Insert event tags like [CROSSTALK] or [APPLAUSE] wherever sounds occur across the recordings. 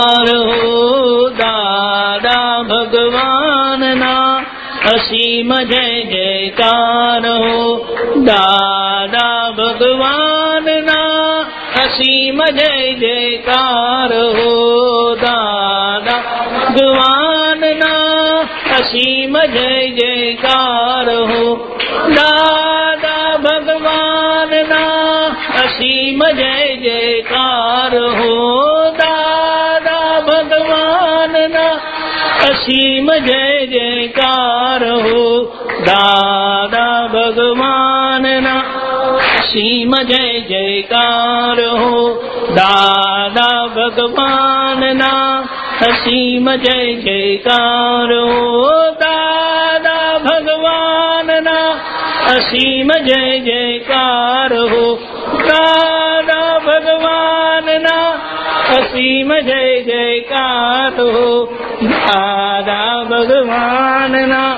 हो दादा भगवानना असीम जय जयकार हो दादा भगवानना असीम जय जयकार हो અસીમ જય જયકાર હો. દાદા ભગવાનના હસીમ જય જયકાર હો. દાદા ભગવાનના અસીમ જય જયકાર હો. દાદા ભગવાનના અસીમ જય જયકાર હો. દાદા ભગવાનના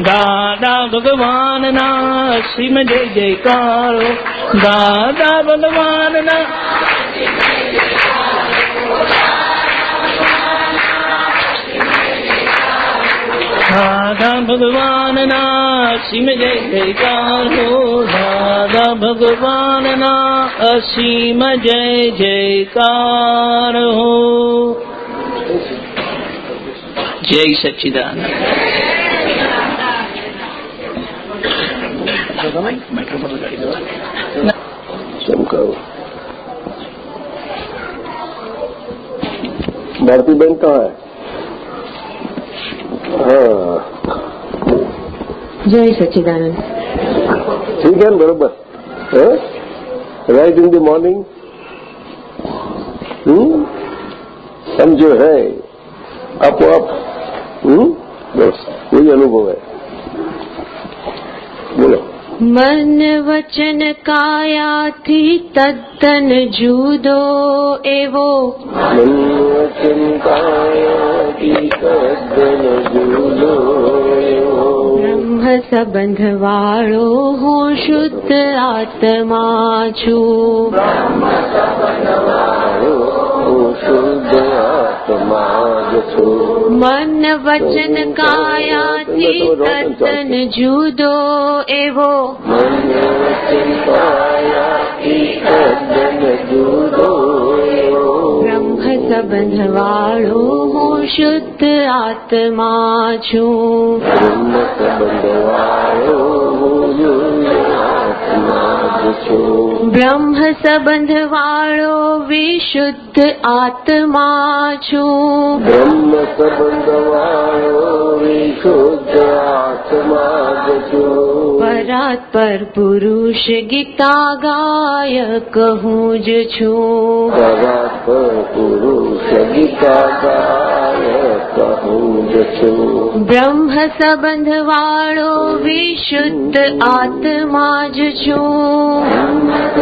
દાદા ભગવાનના સિમ જય જયકારો. દાદા ભગવાનના દાદા ભગવાનના અસીમ જય જયકારો. દાદા ભગવાનના અસીમ જય જયકાર. હો જય તો बैंक कहाँ है? हाँ। जय सच्चिदानंद। ठीक है बरोबर। हाँ? Right in the morning. हम्म? हम जो है आपको आप। हम्म? बस वही अनुभव है। बोलो। મન વચન કાયાથી તદ્દન જુદો એવો. મન વચન કાયાથી તદ્દન જુદો બ્રહ્મ સંબંધ વાળો હું શુદ્ધ આત્મા છું. બ્રહ્મ સંબંધ વાળો શુદ્ધ આત્મા જ છું મન વચન કાયાથી તદ્દન જુદો એવો. મન વચન કાયાથી તદ્દન જુદો બ્રહ્મ સંબંધ વાળો હું શુદ્ધ આત્મા છું. બ્રહ્મ બ્રહ્મ સંબંધ વાળો વિશુદ્ધ આત્મા છું. બ્રહ્મ સંબંધ વાળો વિશુદ્ધ આત્મા છું. પરાત પર પુરુષ ગીતા ગાયક હું જ છું. પરાત પુરુષ ગીતા ગાયક હું જ છું. બ્રહ્મ સંબંધ વાળો વિશુદ્ધ આત્મા જ છું.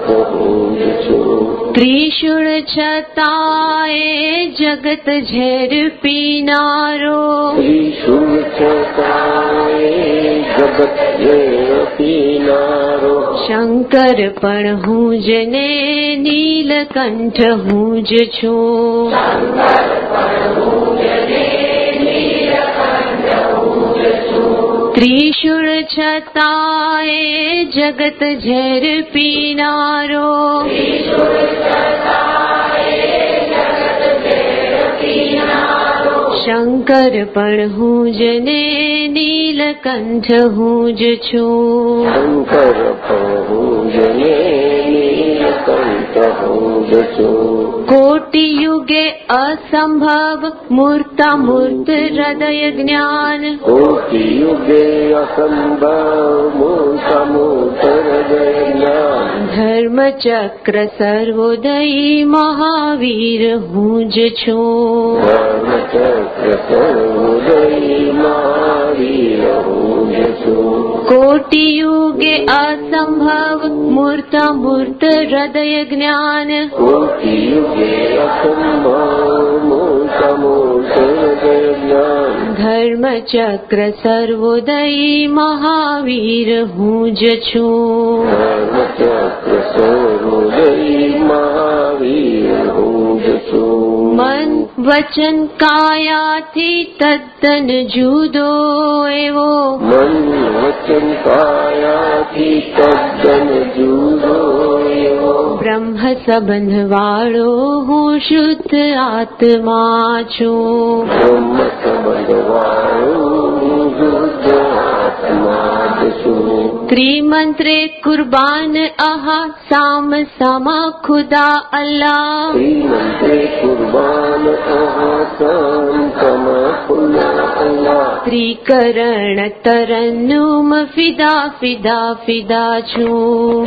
ગાયક છું ત્રિશુળ છતાંય જગત ઝેર પીનારો ત્રિશુળ છતાંય જગત ઝેર પીનારો શંકર પણ હું જ ને નીલકંઠ હું જ છું ત્રિશુળ છતાંય જગત ઝેર પીનારો. શંકર પણ હું જ ને નીલકંઠ હું જ છું. શંકર પણ હું જ છું કોટિ યુગે અસંભવ મૂર્તામૂર્ત હૃદય જ્ઞાન કોટિ યુગે અસંભવ મૂર્ત મૂર્ત હૃદય જ્ઞાન ધર્મ ચક્ર સર્વોદયી મહાવીર હું જ कोटियुगे असम्भव મૂર્ત मूर्त हृदय ज्ञान। ધર્મચક્ર સર્વોદય મહાવીર હું જ છું ધર્મચક્ર સર્વોદયી મહાવીર હું જ છું મન વચન કાયાથી તદ્દન જુદો એવો. મન વચન કાયાથી તદ્દન જુદો એવો. બ્રહ્મ સંબંધ વાળો હું શુદ્ધ આત્મા છું બ્રહ્મ સંબંધ વાળું શુદ્ધ આત્મા છું. ત્રિમંત્રે કુરબાન અહા સામ સામા ખુદા અલ્લાહ. ત્રિમંત્રે કુરબાન શ્રીકરણ તરન્નું ફિદા ફિદા ફિદા છું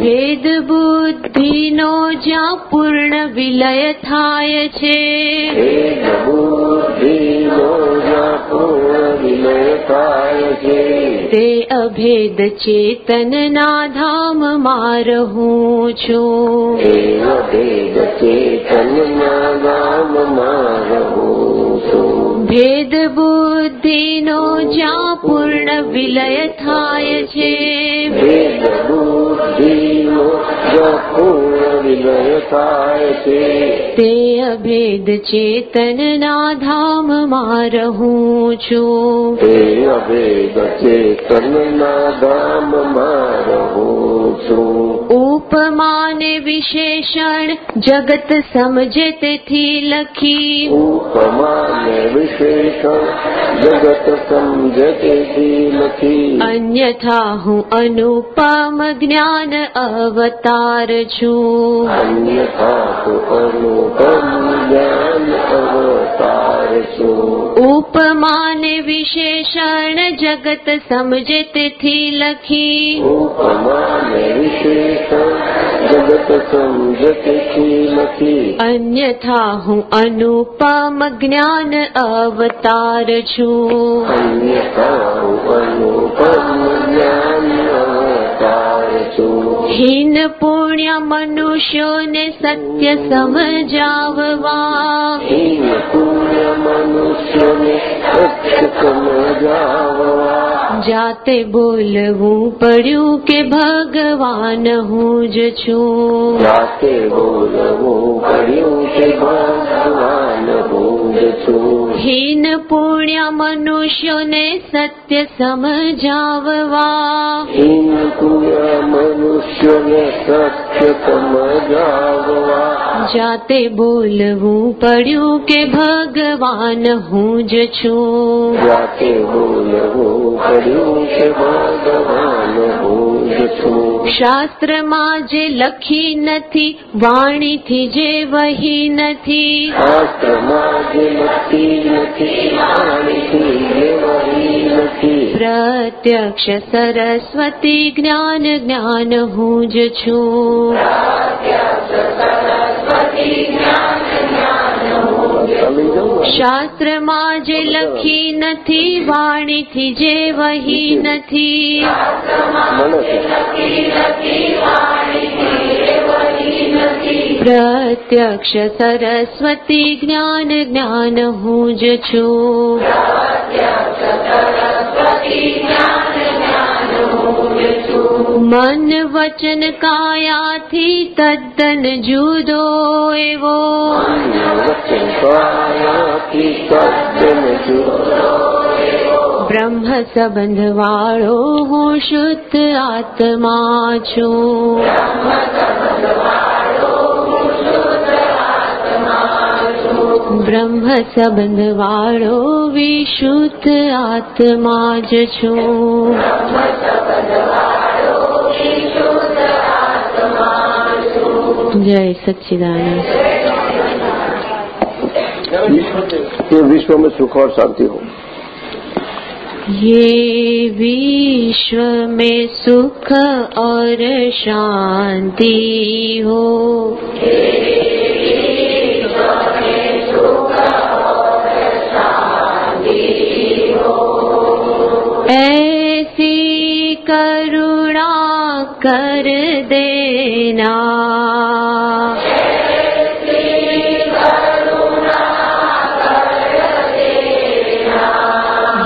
ભેદ બુદ્ધિનો જ્યાં પૂર્ણ વિલય થાય છે. તે અભેદ ચેતનના ધામમાં રહું છું. હે ભેદ ચેતનના નામમાં રહું છું. ભેદ બુદ્ધિનો જ્યાં પૂર્ણ વિલય થાય છે ભેદ બુદ્ધિનો તે અભેદ ચેતનના ધામમાં રહું છું તે અભેદ ચેતનના ધામમાં રહું છું ઉપમાને વિશેષણ જગત સમજે તેથી લખી ઉપમાને વિશેષણ જગત સમજે તેથી લખી અન્યથા હું અનુપમ જ્ઞાન અવતાર છું. અન્યથા તો અનુપમ જ્ઞાન અવતાર છું. ઉપમાન વિશેષણ જગત સમજે તેથી લખી. ઉપમાન વિશેષણ જગત સમજે તેથી લખી. અન્યથા હું અનુપમ જ્ઞાન અવતાર છું. અન્યથા અનુપમ જ્ઞાન અવતાર છું હીન પુણ્ય મનુષ્યોને સત્ય સમજાવવા. પુણ્ય મનુષ્યને સત્ય સમજાવવા. જાતે બોલવું પડ્યું કે ભગવાન હું જ છું. જાતે બોલવું પડ્યું કે ભગવાન હું જ છું. હીન પુણ્ય મનુષ્યોને સત્ય સમજાવવા. હીન પુણ્ય મનુષ્યોને સત્ય સમજાવવા જાતે બોલવું પડ્યું કે ભગવાન હું જ છું. જાતે બોલવું પડ્યું કે ભગવાન હું શાસ્ત્રમાં જે લખી નથી વાણીથી જે વહી નથી શાસ્ત્રમાં જે લખી નથી વાણીથી જે વહી નથી પ્રત્યક્ષ સરસ્વતી જ્ઞાન જ્ઞાન હું જ છું ચાલી જાઉં ને? શાસ્ત્રમાં જે લખી નથી વાણીથી જે વહી નથી મને પ્રત્યક્ષ સરસ્વતી જ્ઞાન જ્ઞાન હું જ છું મન વચન કાયાથી તદ્દન એવો. વચન કાયાથી તદ્દન જુદો બ્રહ્મ સંબંધ વાળો હું શુદ્ધ આત્મા છું. ब्रह्म सबंध वारो विशुद्ध आत्मा जो जय सच्चिदानंद। ये विश्व में सुख और शांति हो। ये विश्व में सुख और शांति हो। ऐसी करुणा कर देना।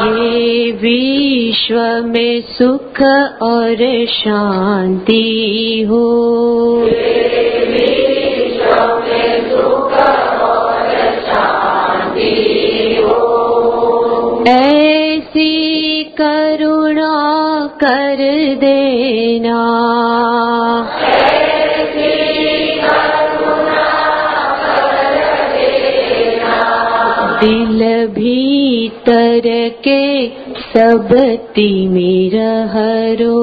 ये विश्व में सुख और शांति हो। ऐसी करुणा कर देना। दिल भीतर के सब तिमिर हरो।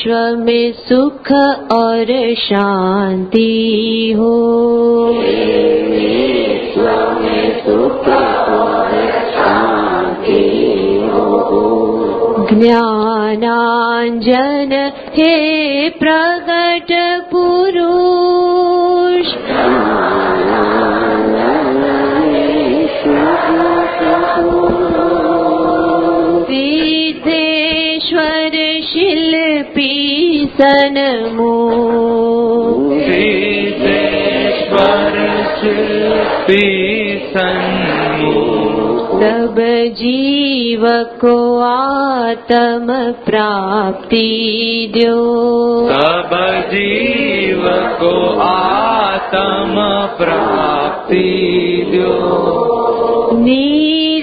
विश्व में सुख और शांति हो। ज्ञानाञ्जन हे प्रगट पुरुष सनमो सिद्धेश्वर शिल्पी सन्मुख सब जीव को आत्म प्राप्ति दो सब जीव को आत्म प्राप्ति दो निरावरणी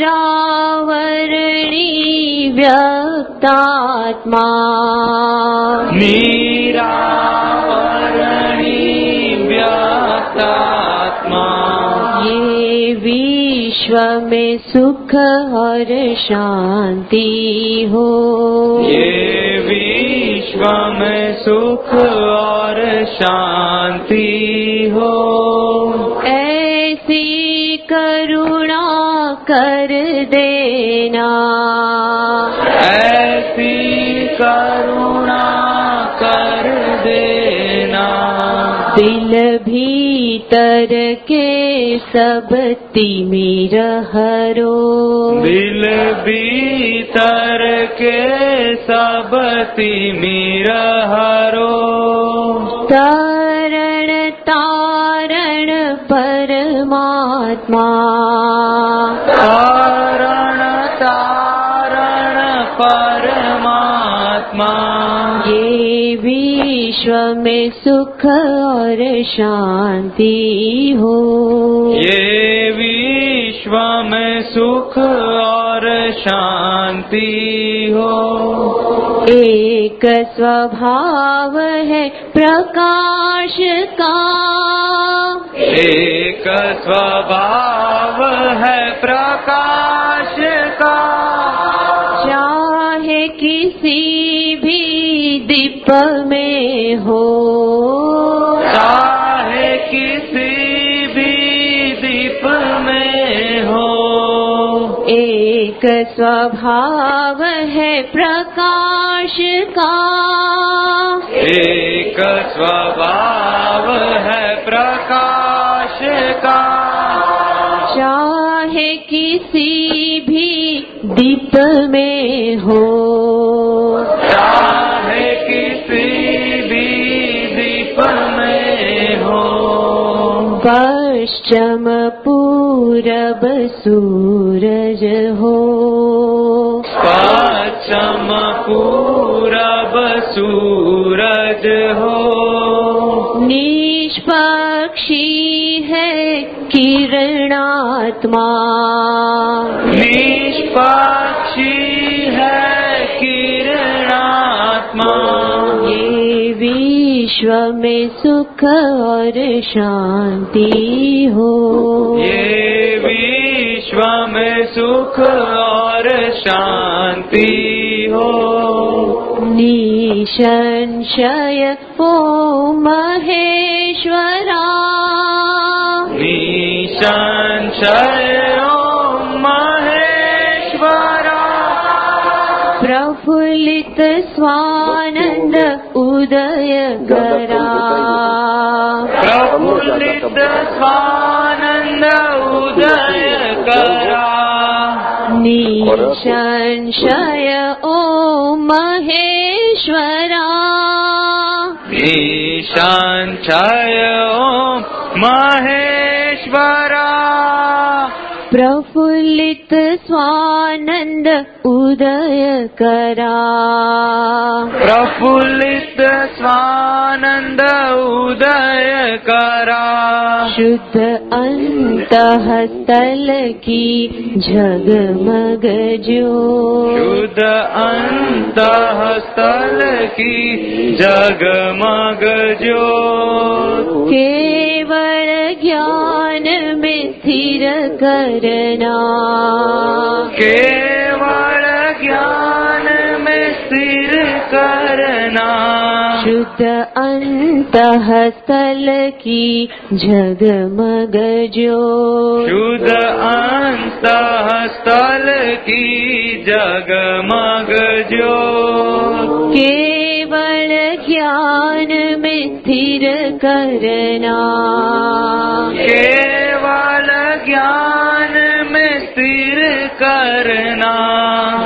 ये विश्व में सुख और शांति हो। ये विश्व में सुख और शांति हो। ऐसी करुणा कर देना। ऐसी करुणा भीतर के सब तिमिर हरो। दिल भीतर के सब तिमिर हरो। तारण तारण परमात्मा। तारण तारण परमात्मा। ये विश्व में सुख और शांति हो। ये विश्व में सुख और शांति हो। एक स्वभाव है प्रकाश का। एक स्वभाव है प्रकाश का। चाहे किसी भी दीप में हो। चाहे किसी भी दीप में हो। एक स्वभाव है प्रकाश का। एक स्वभाव है प्रकाश का। चाहे किसी भी दीप में हो। पश्चिम पूरब सूरज हो। पश्चिम पूरब सूरज हो। निष्पक्षी है किरणात्मा। निष्पक्षी विश्व में सुख और शांति हो। ये विश्व में सुख और शांति हो। निसंशय ओ महेश्वरा। निसंशय ओम महेश्वरा। प्रफुल्लित स्वानंद उदय करा प्रफुल्लित स्वानंद उदय करा निसंशय ओ महेश्वरा निसंशय ओम महेश्वरा प्रफुल्लित स्वानंद उदय करा। प्रफुल्लित स्वानंद उदय करा। शुद्ध अंतःस्थल की झगमग जो शुद्ध अंत स्थल की जगमग जो केवल ज्ञान में स्थिर करना। केवल ज्ञान में स्थिर करना। शुद्ध अंतःस्थल की झगमग जो। शुद्ध अंत स्थल की जगमग जो। केवल ज्ञान में स्थिर करना। केवल ज्ञान में स्थिर करना।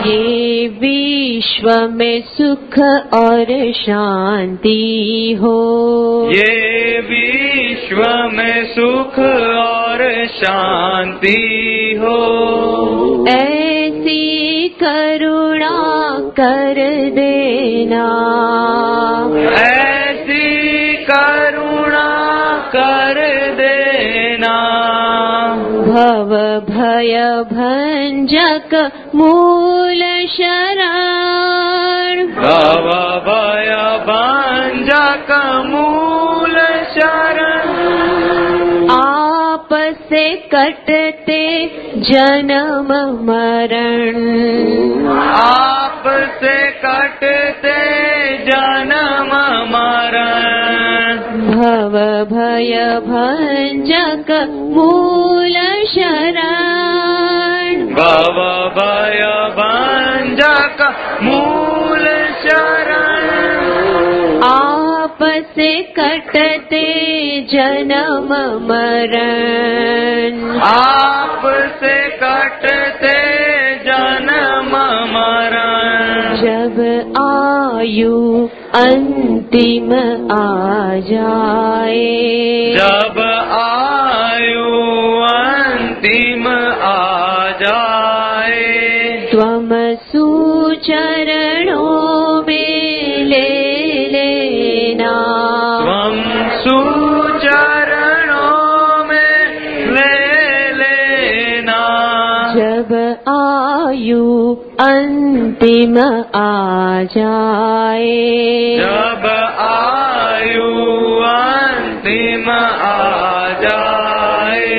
ये विश्व में सुख और शांति हो। ये विश्व में सुख और शांति हो। ऐसी करुणा कर देना। ऐसी करुणा कर देना। भव भय भंजक मूल शरण। भव भय भंजक मूल शरण। आप से कटते जन्म मरण। आप से कटते जन्म मरण। भव भय भंजक मूल शरण। भव भय भंजक मूल शरण। आप से कटते जन्म मरण। आप से कटते जन्म मरण। जब आयु अंतिम आ जाए। जब आयु अंतिम आ जाए। त्वम सुचरणों अंतिम आ जाए। जब आयु अंतिम आ जाए।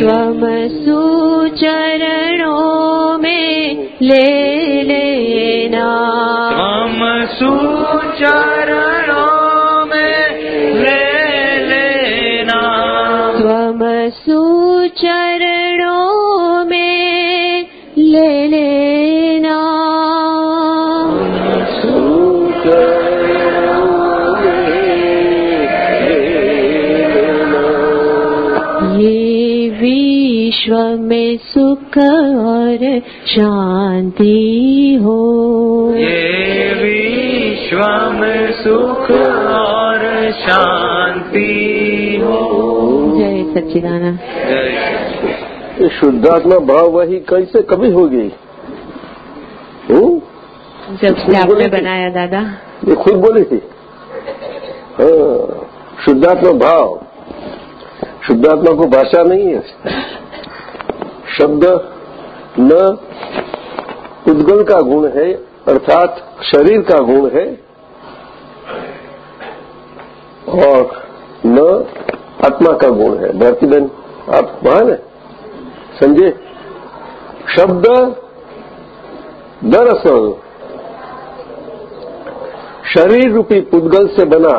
त्वम सुचरणों में ले लेना में सुख और शांति हो। ये विश्व में सुख और शांति हो। जय सच्चिदानंद। ये शुद्धात्मा भाव वही कैसे कभी होगी? जब से आपने बनाया दादा। ये खुद बोली थी। हाँ, शुद्धात्मा भाव। शुद्धात्मा को भाषा नहीं है। शब्द न उद्गल का गुण है, अर्थात शरीर का गुण है, और न आत्मा का गुण है। भारती बहन, आप महान है? संजय, शब्द दरअसल शरीर रूपी पुद्गल से बना,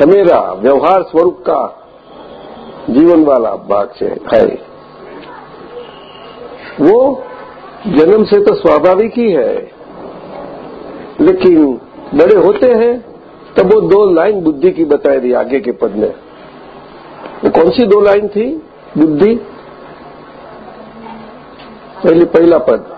हमेरा व्यवहार स्वरूप का जीवन वाला भाग से है। वो जन्म से तो स्वाभाविक ही है। लेकिन बड़े होते हैं, तब वो दो लाइन बुद्धि की बताई दी आगे के पद में। वो कौन सी दो लाइन थी? बुद्धि। पहले पहला पद।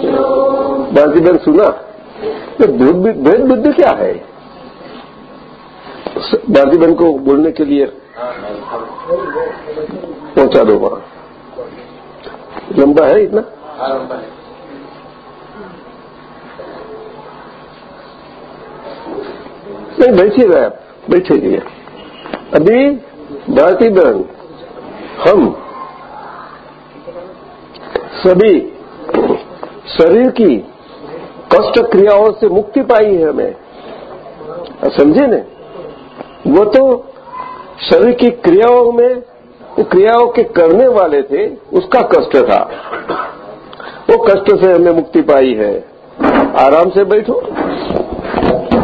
बाकी बहन सुना तो भेद बुद्धि क्या है? भारती बहन को बोलने के लिए पहुँचा दो वहाँ। लंबा है इतना? नहीं, बैठिएगा आप बैठिए अभी भारती बहन हम सभी शरीर की कष्ट क्रियाओं से मुक्ति पाई है हमें। समझे ने? वो तो शरीर की क्रियाओं में, क्रियाओं के करने वाले थे, उसका कष्ट था। वो कष्ट से हमें मुक्ति पाई है। आराम से बैठो।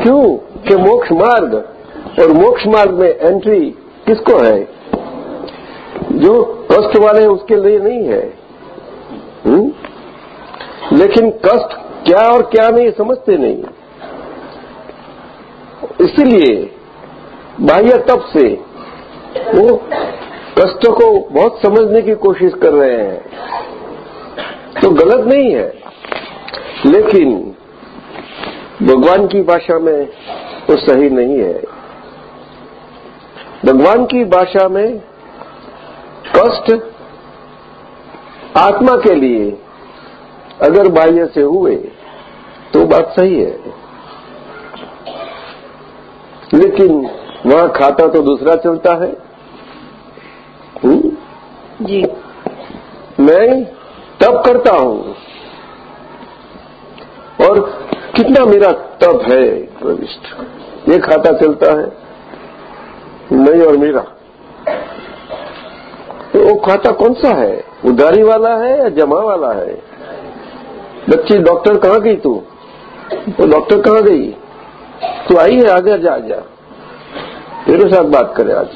क्यों? कि मोक्ष मार्ग, और मोक्ष मार्ग में एंट्री किसको है? जो कष्ट वाले उसके लिए नहीं हुँ? लेकिन कष्ट क्या और क्या नहीं समझते नहीं इसलिए बाह्य तप से वो कष्ट को बहुत समझने की कोशिश कर रहे हैं। तो गलत नहीं है। लेकिन भगवान की भाषा में तो सही नहीं है। भगवान की भाषा में कष्ट आत्मा के लिए अगर बाह्य से हुए तो बात सही है। लेकिन वहाँ खाता तो दूसरा चलता है। हुँ? जी। मैं तप करता हूँ। और कितना मेरा तप है प्रविष्ट। ये खाता चलता है नहीं और मेरा। तो वो खाता कौन सा है? उधारी वाला है या जमा वाला है? बच्ची डॉक्टर कहाँ गई तू? तो डॉक्टर कहाँ गई? तू आई है आगे जा जा। तेरे साथ बात करे आज।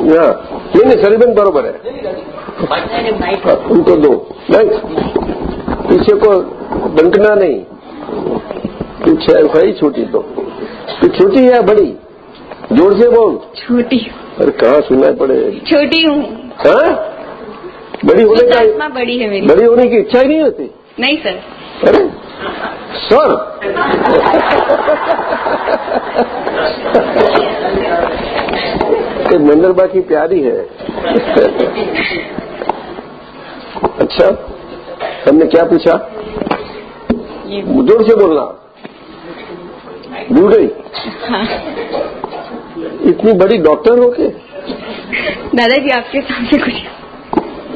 नहीं नहीं सरीबन बरोबर है। उनको दो। नहीं। पीछे को डंकना नहीं। पीछे भाई छोटी तो। तू छोटी है बड़ी? ज़ोर से बोल। छोटी। अरे कहाँ सुनाई पड़े? छोटी हूँ। हाँ? बड़ी होने का आत्मा बड़ी है मेरी। बड़ी होने की इच्छा ही नहीं होती। नहीं सर। अरे सर। कि मंदरबा की प्यारी है। अच्छा हमने क्या पूछा? ज़ोर से बोलना। भूल गई? हाँ। इतनी बड़ी डॉक्टर हो के? दादाजी आपके सामने कुछ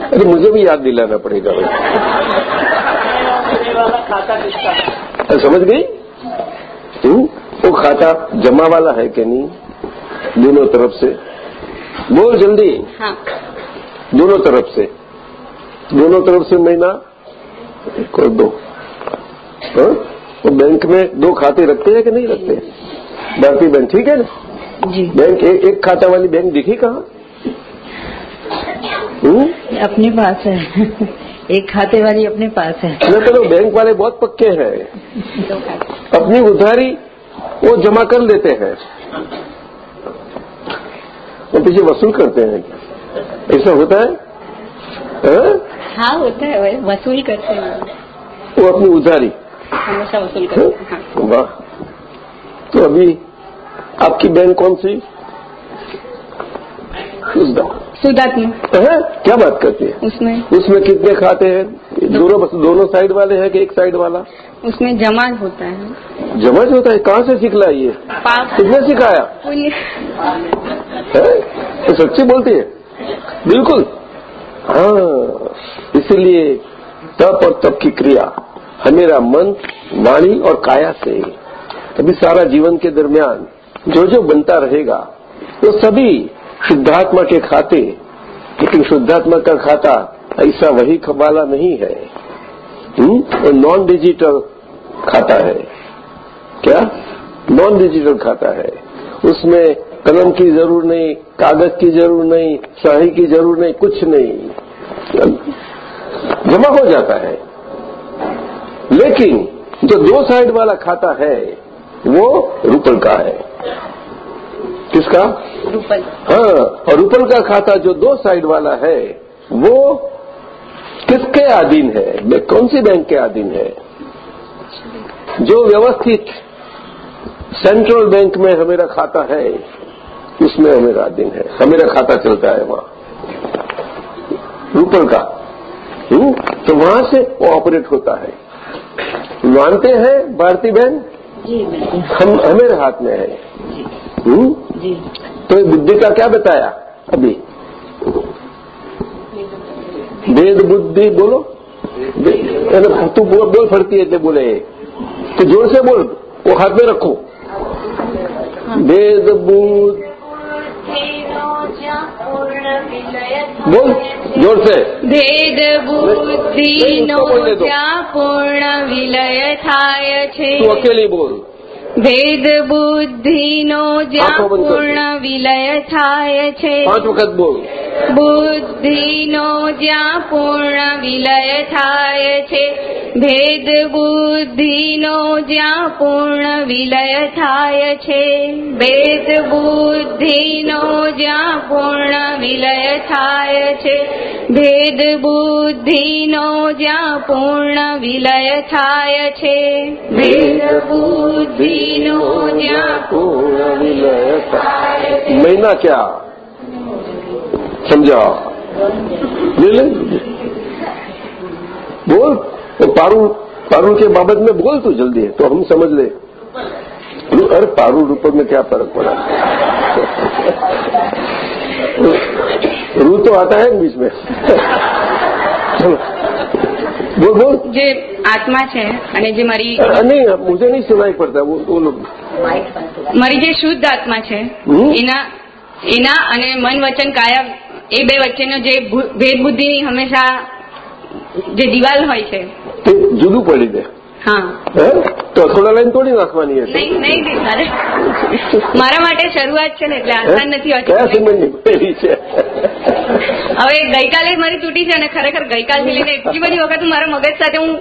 अरे मुझे भी याद दिलाना पड़ेगा भाई। अरे समझ गई? वो खाता जमा वाला है कि नहीं? दोनों तरफ़ से। बोल जल्दी। हाँ। दोनों तरफ़ से। दोनों तरफ़ से महीना एक और दो। हाँ? वो बैंक में दो खाते रखते हैं कि नहीं रखते? भारतीय बैंक ठीक है ना? जी। बैंक एक, एक खाता वाली बैंक दिखी कहाँ? हम्म? अपने पास है। [LAUGHS] एक खाते वाली अपने पास है। न तो बैंक वाले बहुत पक्के हैं। अपनी उधारी वो जमा कर लेते हैं। वो पीछे वसूल करते हैं। ऐसा होता है? हाँ? हाँ होता है। वसूल करते हैं। वो अपनी उधारी। हमेशा वसूल करते हैं। हाँ। वाह। तो अभी आपकी बैंक कौन सी? सुदात्मा है? क्या बात करती है? उसमें। उसमें कितने खाते हैं? दोनों बस दोनों साइड वाले हैं कि एक साइड वाला? उसमें जमा होता है। जमाज होता है कहाँ से सिखला ये पाप किसने सिखाया? है? तो सच्ची बोलती है? बिल्कुल। हाँ इसीलिए तप और तप की क्रिया हमेरा मन वाणी और काया से। अभी सारा जीवन के दरमियान जो जो बनता रहेगा वो तो सभी शुद्धात्मा के खाते, लेकिन शुद्धात्मा का खाता ऐसा वही वाला नहीं है? वो नॉन डिजिटल खाता है। क्या? नॉन डिजिटल खाता है। उसमें कलम की ज़रूर नहीं, कागज़ की ज़रूर नहीं, शाही की ज़रूर नहीं, कुछ नहीं। जमा हो जाता है। लेकिन जो दो साइड वाला खाता है, वो रूपल का है। किसका? रूपल। हाँ और रूपल का खाता जो दो साइड वाला है वो किसके अधीन है? कौन सी बैंक के अधीन है? जो व्यवस्थित सेंट्रल बैंक में हमेरा खाता है उसमें हमेरा अधीन है। हमेरा खाता चलता है वहाँ। रूपल का। हम्म? तो वहाँ से वो ऑपरेट होता है। मानते हैं भारतीय बैंक हम हमेरे हाथ में है। हम्म? तो ये बुद्धि का क्या बताया? अभी। वेद बुद्धि बोलो। तू तो बोल, बोल फड़ती है बोले। तो ज़ोर से बोल वो हाथ में रखो। वेद बुद्ध बोल ज़ोर से। भेद बुद्धि पूर्ण विलय थाय अकेली बोल। ભેદ બુદ્ધિનો જ્યાં પૂર્ણ વિલય થાય છે. પાંચ વખત બોલ. બુદ્ધિનો જ્યાં પૂર્ણ વિલય થાય છે. ભેદ બુદ્ધિનો જ્યાં પૂર્ણ વિલય થાય છે. ભેદ બુદ્ધિનો જ્યાં પૂર્ણ વિલય થાય છે. ભેદ બુદ્ધિનો જ્યાં પૂર્ણ વિલય થાય છે. ભેદ બુદ્ધિ विलय महीना क्या? समझा? ले ले बोल। तो पारू पारू के बाबत में बोल तू जल्दी तो हम समझ ले। अरे पारू रूप में क्या फ़र्क पड़ा? रू तो आता है बीच में। બોલ બોલ. જે આત્મા છે અને જે મારી નહીં મુજે નહીં સુનાઈ પડતા મારી જે શુદ્ધ આત્મા છે એના એના અને મન વચન કાયા એ બે વચ્ચેનો જે ભેદ બુદ્ધિની હંમેશા જે દિવાલ હોય છે. જુદું પડી જાય. તો થોડા લાઈન તોડી નાખવાની હશે. મારે માટે શરૂઆત છે ને એટલે આસાન નથી છે? હવે ગઈકાલે મારી તૂટી છે અને ખરેખર ગઈકાલથી લઈને એટલી બધી વખત મારા મગજ સાથે હું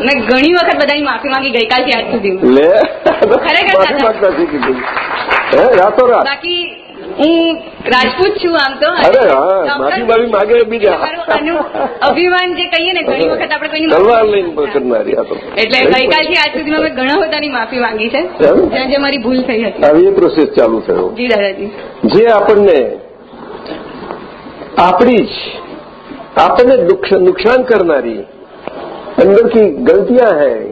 મેં ઘણી વખત બધાની માફી માંગી ગઈકાલથી આજ સુધી ખરેખર બાકી હું રાજપૂત છું આમ તો અરે હા ડૉક્ટર માફી માફી માગે બીજા મારું અનુ- અભિમાન જે કહીએ ને ઘણી વખત આપણે કોઈની તલવાર માફી લઈને કરનારી આ તો એટલે ગઈકાલથી આજ સુધીમાં મેં ઘણા બધાની માફી માંગી છે એમ? જ્યાં જ્યાં મારી ભૂલ થઈ હતી આવી એ પ્રોસેસ ચાલુ થયો જી દાદાજી જે આપણને આપણી જ આપણને દુઃખ- નુકસાન કરનારી अंदर की गलतियां हैं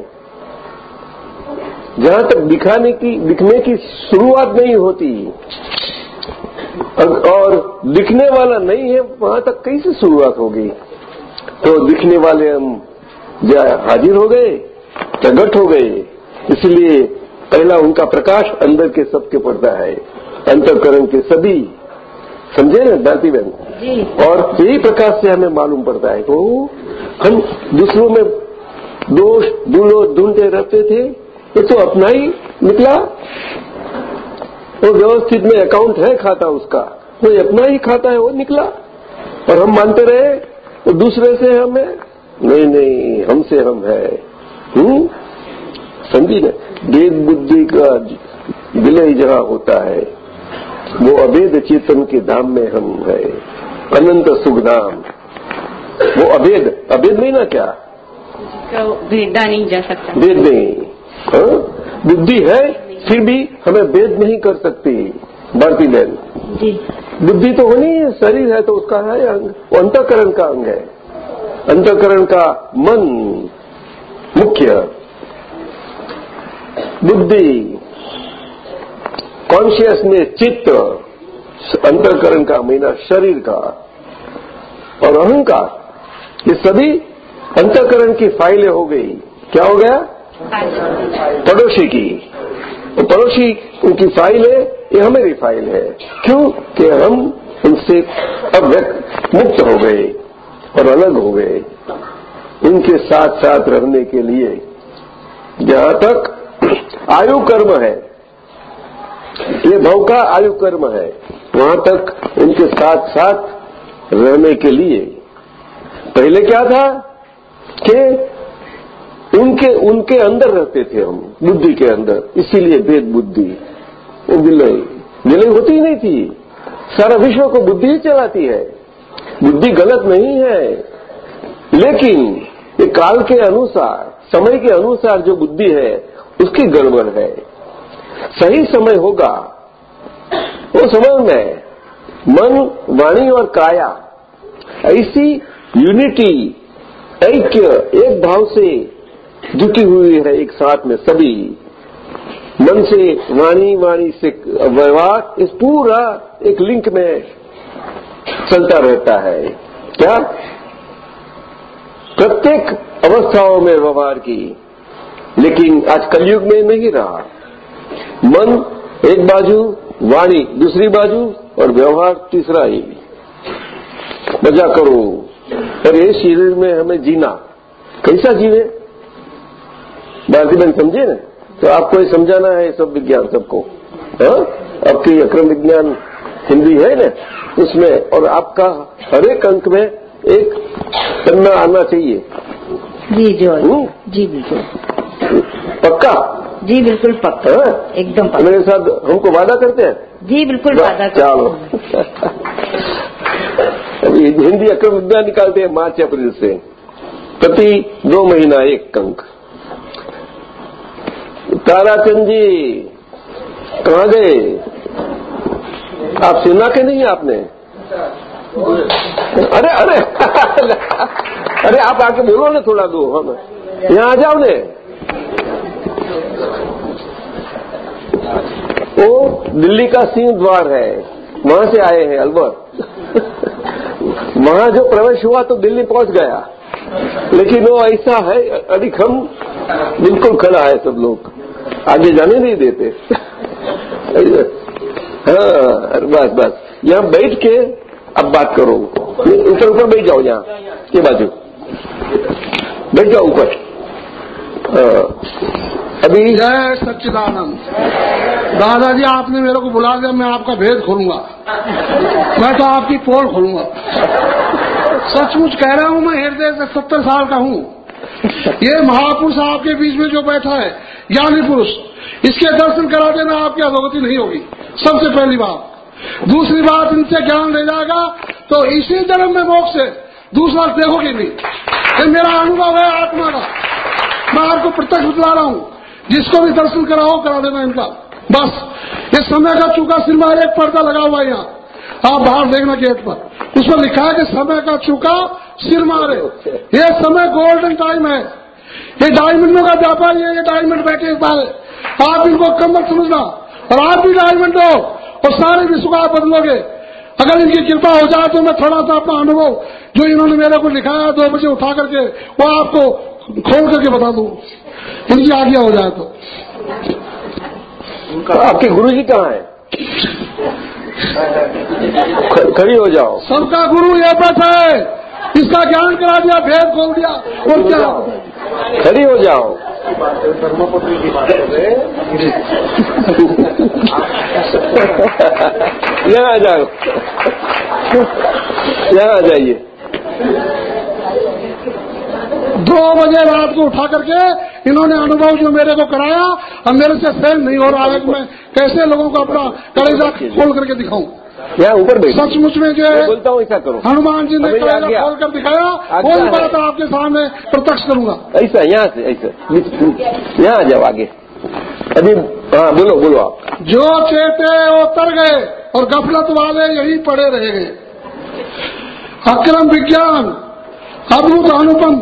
जहां तक दिखाने की दिखने की शुरुआत नहीं होती और दिखने वाला नहीं है वहाँ तक कैसे शुरुआत होगी? तो दिखने वाले हम हाजिर हो गए प्रगट हो गए। इसलिए पहला उनका प्रकाश अंदर के सबके पड़ता है। अंतकरण के सभी। समझे ना दाती बहन? और यही प्रकाश से हमें मालूम पड़ता है। तो हम दूसरों में दोष दूलो ढूंढते रहते थे। ये तो अपना ही निकला। वो व्यवस्थित में अकाउंट है खाता उसका। वो अपना ही खाता है वो निकला। और हम मानते रहे तो दूसरे से हम हमें नहीं नहीं हमसे हम है। हम्म? समझी ना? वेद बुद्धि का विलय जहाँ होता है वो अभेद चेतन के धाम में हम है। अनंत सुख धाम। वो अभेद अभेद नहीं ना क्या? भेदा नहीं जा सकता। भेद नहीं। हाँ? बुद्धि है? फिर भी हमें वेद नहीं कर सकती भारती बहन बुद्धि तो होनी है शरीर है तो उसका है अंग। वो अंतकरण का अंग है। अंतकरण का मन मुख्य। बुद्धि कॉन्शियसनेस चित्त अंतकरण का महीना शरीर का। और अहंकार ये सभी अंतकरण की फाइलें हो गई। क्या हो गया? पड़ोसी की। तो पड़ोसी, उनकी फ़ाइल है, ये हमारी फ़ाइल है। क्यों? कि हम उनसे अब मुक्त हो गए और अलग हो गए। उनके साथ साथ रहने के लिए जहाँ तक आयु कर्म है, ये भव का आयु कर्म है, वहाँ तक उनके साथ साथ रहने के लिए। पहले क्या था? कि उनके उनके अंदर रहते थे हम, बुद्धि के अंदर। इसीलिए भेद बुद्धि, वो विलय विलय होती ही नहीं थी। सारा विश्व को बुद्धि ही चलाती है। बुद्धि गलत नहीं है। लेकिन ये काल के अनुसार, समय के अनुसार जो बुद्धि है, उसकी गड़बड़ है। सही समय होगा, वो समय में मन, वाणी और काया, ऐसी यूनिटी ऐक्य, एक भाव से जुटी हुई है एक साथ में सभी। मन से, वाणी वाणी से व्यवहार, इस पूरा एक लिंक में चलता रहता है। क्या? प्रत्येक अवस्थाओं में व्यवहार की। लेकिन आज कलयुग में नहीं रहा। मन एक बाजू, वाणी दूसरी बाजू और व्यवहार तीसरा ही। मज़ा करो। अरे शरीर में हमें जीना। कैसा जीवे भारती बहन समझे ना? तो आपको ये समझाना है सब विज्ञान सबको। हाँ? आपकी अक्रम विज्ञान हिंदी है ना? उसमें और आपका हर एक अंक में एक पन्ना आना चाहिए। जी जो हम्म? जी बिल्कुल। पक्का? जी बिल्कुल पक्का। हाँ? एकदम पक्का। मेरे साथ हमको वादा करते हैं? जी बिल्कुल वादा चलो। [LAUGHS] अभी हिंदी अक्रम विज्ञान निकालते हैं मार्च अप्रैल से। प्रति दो महीना एक अंक। ताराचंद जी कहाँ गए? आप सुना के नहीं आपने? अरे अरे अरे, आप आके बोलो ना थोड़ा दो हम यहाँ आ जाओ ने। वो दिल्ली का सिंह द्वार है, वहाँ से आए हैं, अलवर। वहाँ जो प्रवेश हुआ तो दिल्ली पहुँच गया। लेकिन वो ऐसा है, अधिकम बिल्कुल खड़ा है सब लोग। आगे जाने नहीं देते। हाँ बस बस। यहाँ बैठ के अब बात करो ऊपर ऊपर बैठ जाओ यहाँ ये बाजू। बैठ जाओ ऊपर। हाँ, अभी जय सच्चिदानंद। दादाजी आपने मेरे को बुला दिया मैं आपका भेद खोलूँगा। मैं तो आपकी पोल खोलूँगा। सचमुच कह रहा हूँ मैं हृदय से सत्तर साल का हूँ। ये महापुरुष आपके बीच में जो बैठा है, ज्ञानी पुरुष, इसके दर्शन करा देना आपकी अधोगति नहीं होगी। सबसे पहली बात। दूसरी बात, इनसे ज्ञान ले जाएगा तो इसी जन्म में मोक्ष है। दूसरा, देखोगे नहीं ये मेरा अनुभव है आत्मा का। मैं आपको प्रत्यक्ष बतला रहा हूँ। जिसको भी दर्शन कराओ, करा देना इनका। बस। ये समय का चूका सिनेमा एक पर्दा लगा हुआ है यहाँ। आप बाहर देखना गेट पर। उसमें लिखा है कि समय का चूका सिर मारे। ये समय गोल्डन टाइम है। ये डायमंडों का व्यापार है ये डायमंड बैठे सारे आप इनको कम मत समझना और आप भी डायमंड हो और सारे विश्व का आप बदलोगे। अगर इनकी कृपा हो जाए तो मैं थोड़ा सा अपना अनुभव जो इन्होंने मेरे को लिखाया दो बजे उठा करके वो आपको खोल करके बता दू। इनकी आज्ञा हो जाए तो। तो आपके गुरु जी कहाँ है? खड़ी हो जाओ। सबका गुरु ये बस है। इसका ज्ञान करा दिया भेद खोल दिया और क्या खड़ी हो जाओ। यहाँ आ जाओ। यहाँ आ जाइए। दो बजे रात को उठा करके इन्होंने अनुभव जो मेरे को कराया अब मेरे से सहन नहीं हो रहा है कि मैं कैसे लोगों को अपना कलेजा खोल करके दिखाऊँ। यहाँ ऊपर बैठो सचमुच में जो है बोलता हूँ ऐसा करो। हनुमान जी ने खोल कर दिखाया आज्ञा वही बात आपके सामने प्रत्यक्ष करूँगा। ऐसा यहाँ से ऐसा। यहाँ आ जाओ आगे। अभी हाँ बोलो बोलो आप। जो चेते वो तर गए और गफलत वाले यही पड़े रह गए। अक्रम विज्ञान अद्भुत अनुपम।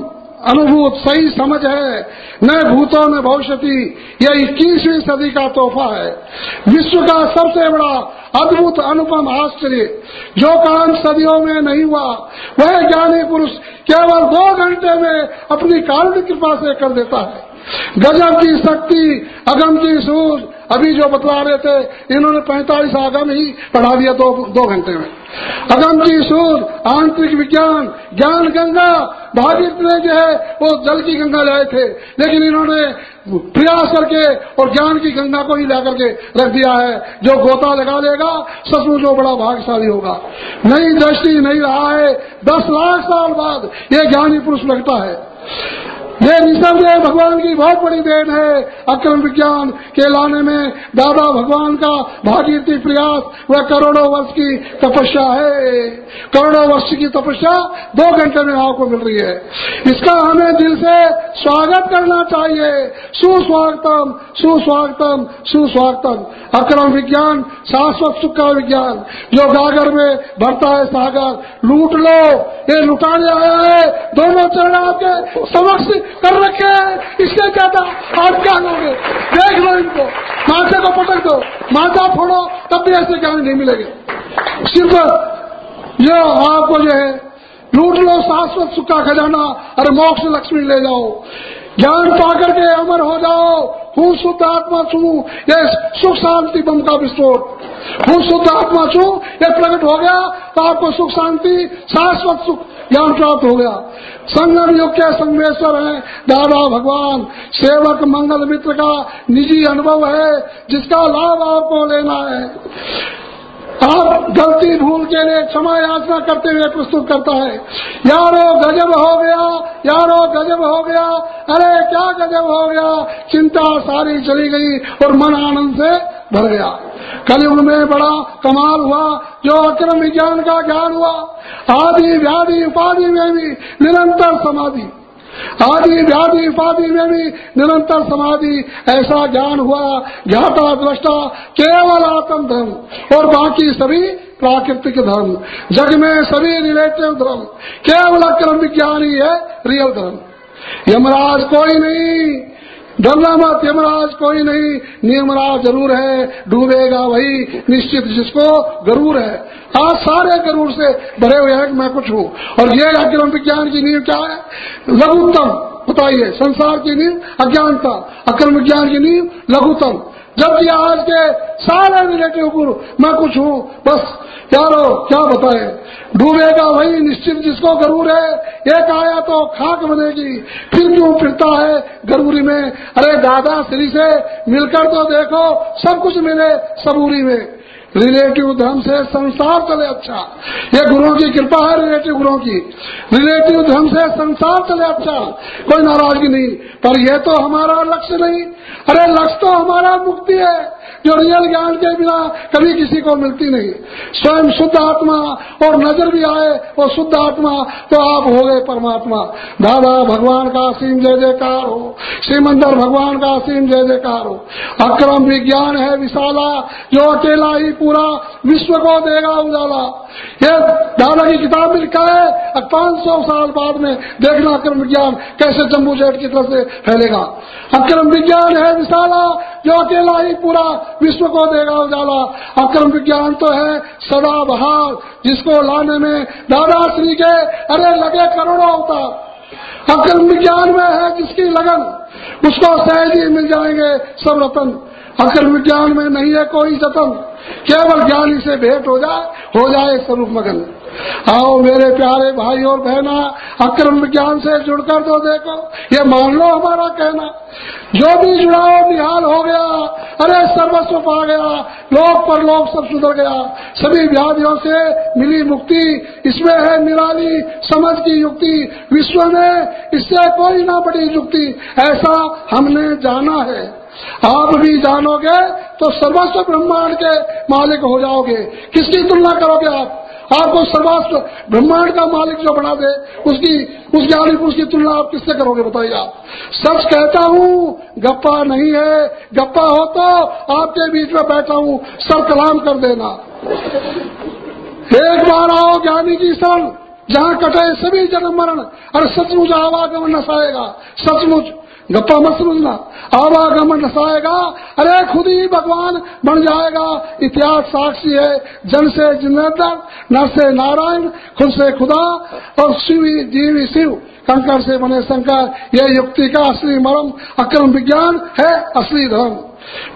अनुभूत, सही समझ है। न भूतों में भविष्यति। यह इक्कीसवीं सदी का तोहफा है। विश्व का सबसे बड़ा अद्भुत अनुपम आश्चर्य, जो काम सदियों में नहीं हुआ, वह ज्ञानी पुरुष केवल दो घंटे में अपनी कारण कृपा से कर देता है। गजब की शक्ति, अगम की सूझ, अभी जो बतला रहे थे, इन्होंने पैंतालीस आगम ही पढ़ा दिया दो दो घंटे में। अगम की सूझ, आंतरिक विज्ञान, ज्ञान गंगा, भागीरथ ने जो है, वो जल की गंगा लाए थे। लेकिन इन्होंने प्रयास करके और ज्ञान की गंगा को ही ला करके रख दिया है। जो गोता लगा लेगा सचमुच वो बड़ा भाग्यशाली होगा। नई दृष्टि नहीं रहा है। दस लाख साल बाद ये ज्ञानी पुरुष लगता है। ये निसंदेह भगवान की बहुत बड़ी देन है। अक्रम विज्ञान के लाने में दादा भगवान का भागीरथी प्रयास वह करोड़ों वर्ष की तपस्या है। करोड़ों वर्ष की तपस्या दो घंटे में आपको मिल रही है। इसका हमें दिल से स्वागत करना चाहिए। सुस्वागतम सुस्वागतम सुस्वागतम। अक्रम विज्ञान, शाश्वत सुख का विज्ञान। जो गागर में भरता है सागर, लूट लो। ये लुटाने आया है। दोनों चरण आपके समक्ष कर रखे इससे ज़्यादा आप क्या लोगे? देख लो इनको। माथे को पटक दो। माथा फोड़ो, तब भी ऐसे ज्ञान नहीं मिलेगा। सिर्फ़ ये आपको जो है, लूट लो शाश्वत सुखा खजाना अरे मोक्ष लक्ष्मी ले जाओ। ज्ञान पाकर के अमर हो जाओ। हूँ शुद्ध आत्मा छू। ये सुख शांति बम का विस्फोट। हूँ शुद्ध आत्मा छू। ये प्रकट हो गया तो आपको सुख शांति, शाश्वत सुख ज्ञान प्राप्त हो गया। संगम युग के संगमेश्वर है। दादा भगवान, सेवक मंगल मित्र का निजी अनुभव है, जिसका लाभ आपको लेना है। आप गलती भूल के लिए क्षमा याचना करते हुए प्रस्तुत करता है। यारो गजब हो गया, यारो गजब हो गया, अरे क्या गजब हो गया। चिंता सारी चली गई और मन आनंद से भर गया। कलयुग में बड़ा कमाल हुआ, जो अक्रम विज्ञान का ज्ञान हुआ। आदि व्याधि उपाधि में भी निरंतर समाधि। आदि व्याधि, उपाधि में भी निरंतर समाधि, ऐसा ज्ञान हुआ ज्ञाता दृष्टा, केवल आत्म धर्म, और बाकी सभी प्राकृतिक धर्म, जग में सभी रिलेटिव धर्म, केवल अक्रम विज्ञान ही है रियल धर्म। यमराज कोई नहीं। डरना मत यमराज कोई नहीं नियमराज ज़रूर है, डूबेगा वही, निश्चित जिसको गरूर है। आज सारे गरूर से भरे हुए हैं मैं कुछ हूँ। और ये अग्रम विज्ञान की नींव क्या है? लघुत्तम, बताइए, संसार की नींव, अज्ञानता, अक्रम विज्ञान की नींव, लघुत्तम। जबकि आज के सारे रिलेटिव गुरु, मैं कुछ हूँ, बस यारो क्या बताए? डूबेगा वही निश्चित जिसको गरूर है। एक आया तो खाक बनेगी। फिर क्यों फिरता है गरूरी में? अरे दादा श्री से मिलकर तो देखो, सब कुछ मिले सबूरी में। रिलेटिव धर्म से संसार चले अच्छा। ये गुरुओं की कृपा है रिलेटिव गुरुओं की। रिलेटिव धर्म से संसार चले अच्छा। कोई नाराज़गी नहीं। पर यह तो हमारा लक्ष्य नहीं। अरे लक्ष्य तो हमारा मुक्ति है। जो रियल ज्ञान के बिना कभी किसी को मिलती नहीं। स्वयं शुद्ध आत्मा और नज़र भी आए वो शुद्ध आत्मा तो आप हो गए परमात्मा। दादा, भगवान का असीम जय जयकार हो। श्रीमंदर भगवान का असीम जय जयकार हो। अक्रम विज्ञान है विशाला, जो अकेला ही पूरा विश्व को देगा उजाला। ये दादा की किताब में लिखा है पाँच सौ साल बाद में देखना अक्रम विज्ञान कैसे जम्बू जेट की तरफ़ से फैलेगा। अक्रम विज्ञान है विशाला जो अकेला ही पूरा विश्व को देगा उजाला। अक्रम विज्ञान तो है सदा बहार जिसको लाने में दादा श्री के, अरे लगे करोड़ों अवतार। अक्रम विज्ञान में है जिसकी लगन, उसको सहज ही मिल जाएँगे सब रतन। अक्रम विज्ञान में नहीं है कोई जतन, केवल ज्ञानी से भेंट हो जाए हो जाए स्वरूप मगन। आओ मेरे प्यारे भाई और बहना, अक्रम विज्ञान से जुड़कर तो देखो, ये मान लो हमारा कहना। जो भी जुड़ाव निहाल हो गया, अरे सर्वस्व पा गया, लोक पर लोक सब सुधर गया, सभी व्याधियों से मिली मुक्ति, इसमें है निराली, समझ की युक्ति, विश्व में इससे कोई ना बड़ी युक्ति, ऐसा हमने जाना है। आप भी जानोगे तो सर्वस्व ब्रह्मांड के मालिक हो जाओगे। किसकी तुलना करोगे आप? आपको सर्वस्व ब्रह्मांड का मालिक जो बना दे, उसकी उस ज्ञानी पुरुष की तुलना आप किससे करोगे, बताइए आप। सच कहता हूँ, गप्पा नहीं है, गप्पा हो तो आपके बीच में बैठा हूँ सब कलाम कर देना। एक बार आओ, ज्ञानी की शरण, जहाँ कटे सभी जन्म मरण और सचमुच आवागमन नसाएगा, सचमुच गप्पा मत समझना आवागमन नसाएगा अरे खुद ही भगवान बन जाएगा। इतिहास साक्षी है, जन से जिन्नतर नर से नारायण, खुद से खुदा और शिव जीवी शिव। कंकर से बने शंकर यह युक्ति का असली मरम, अक्रम विज्ञान है असली धर्म।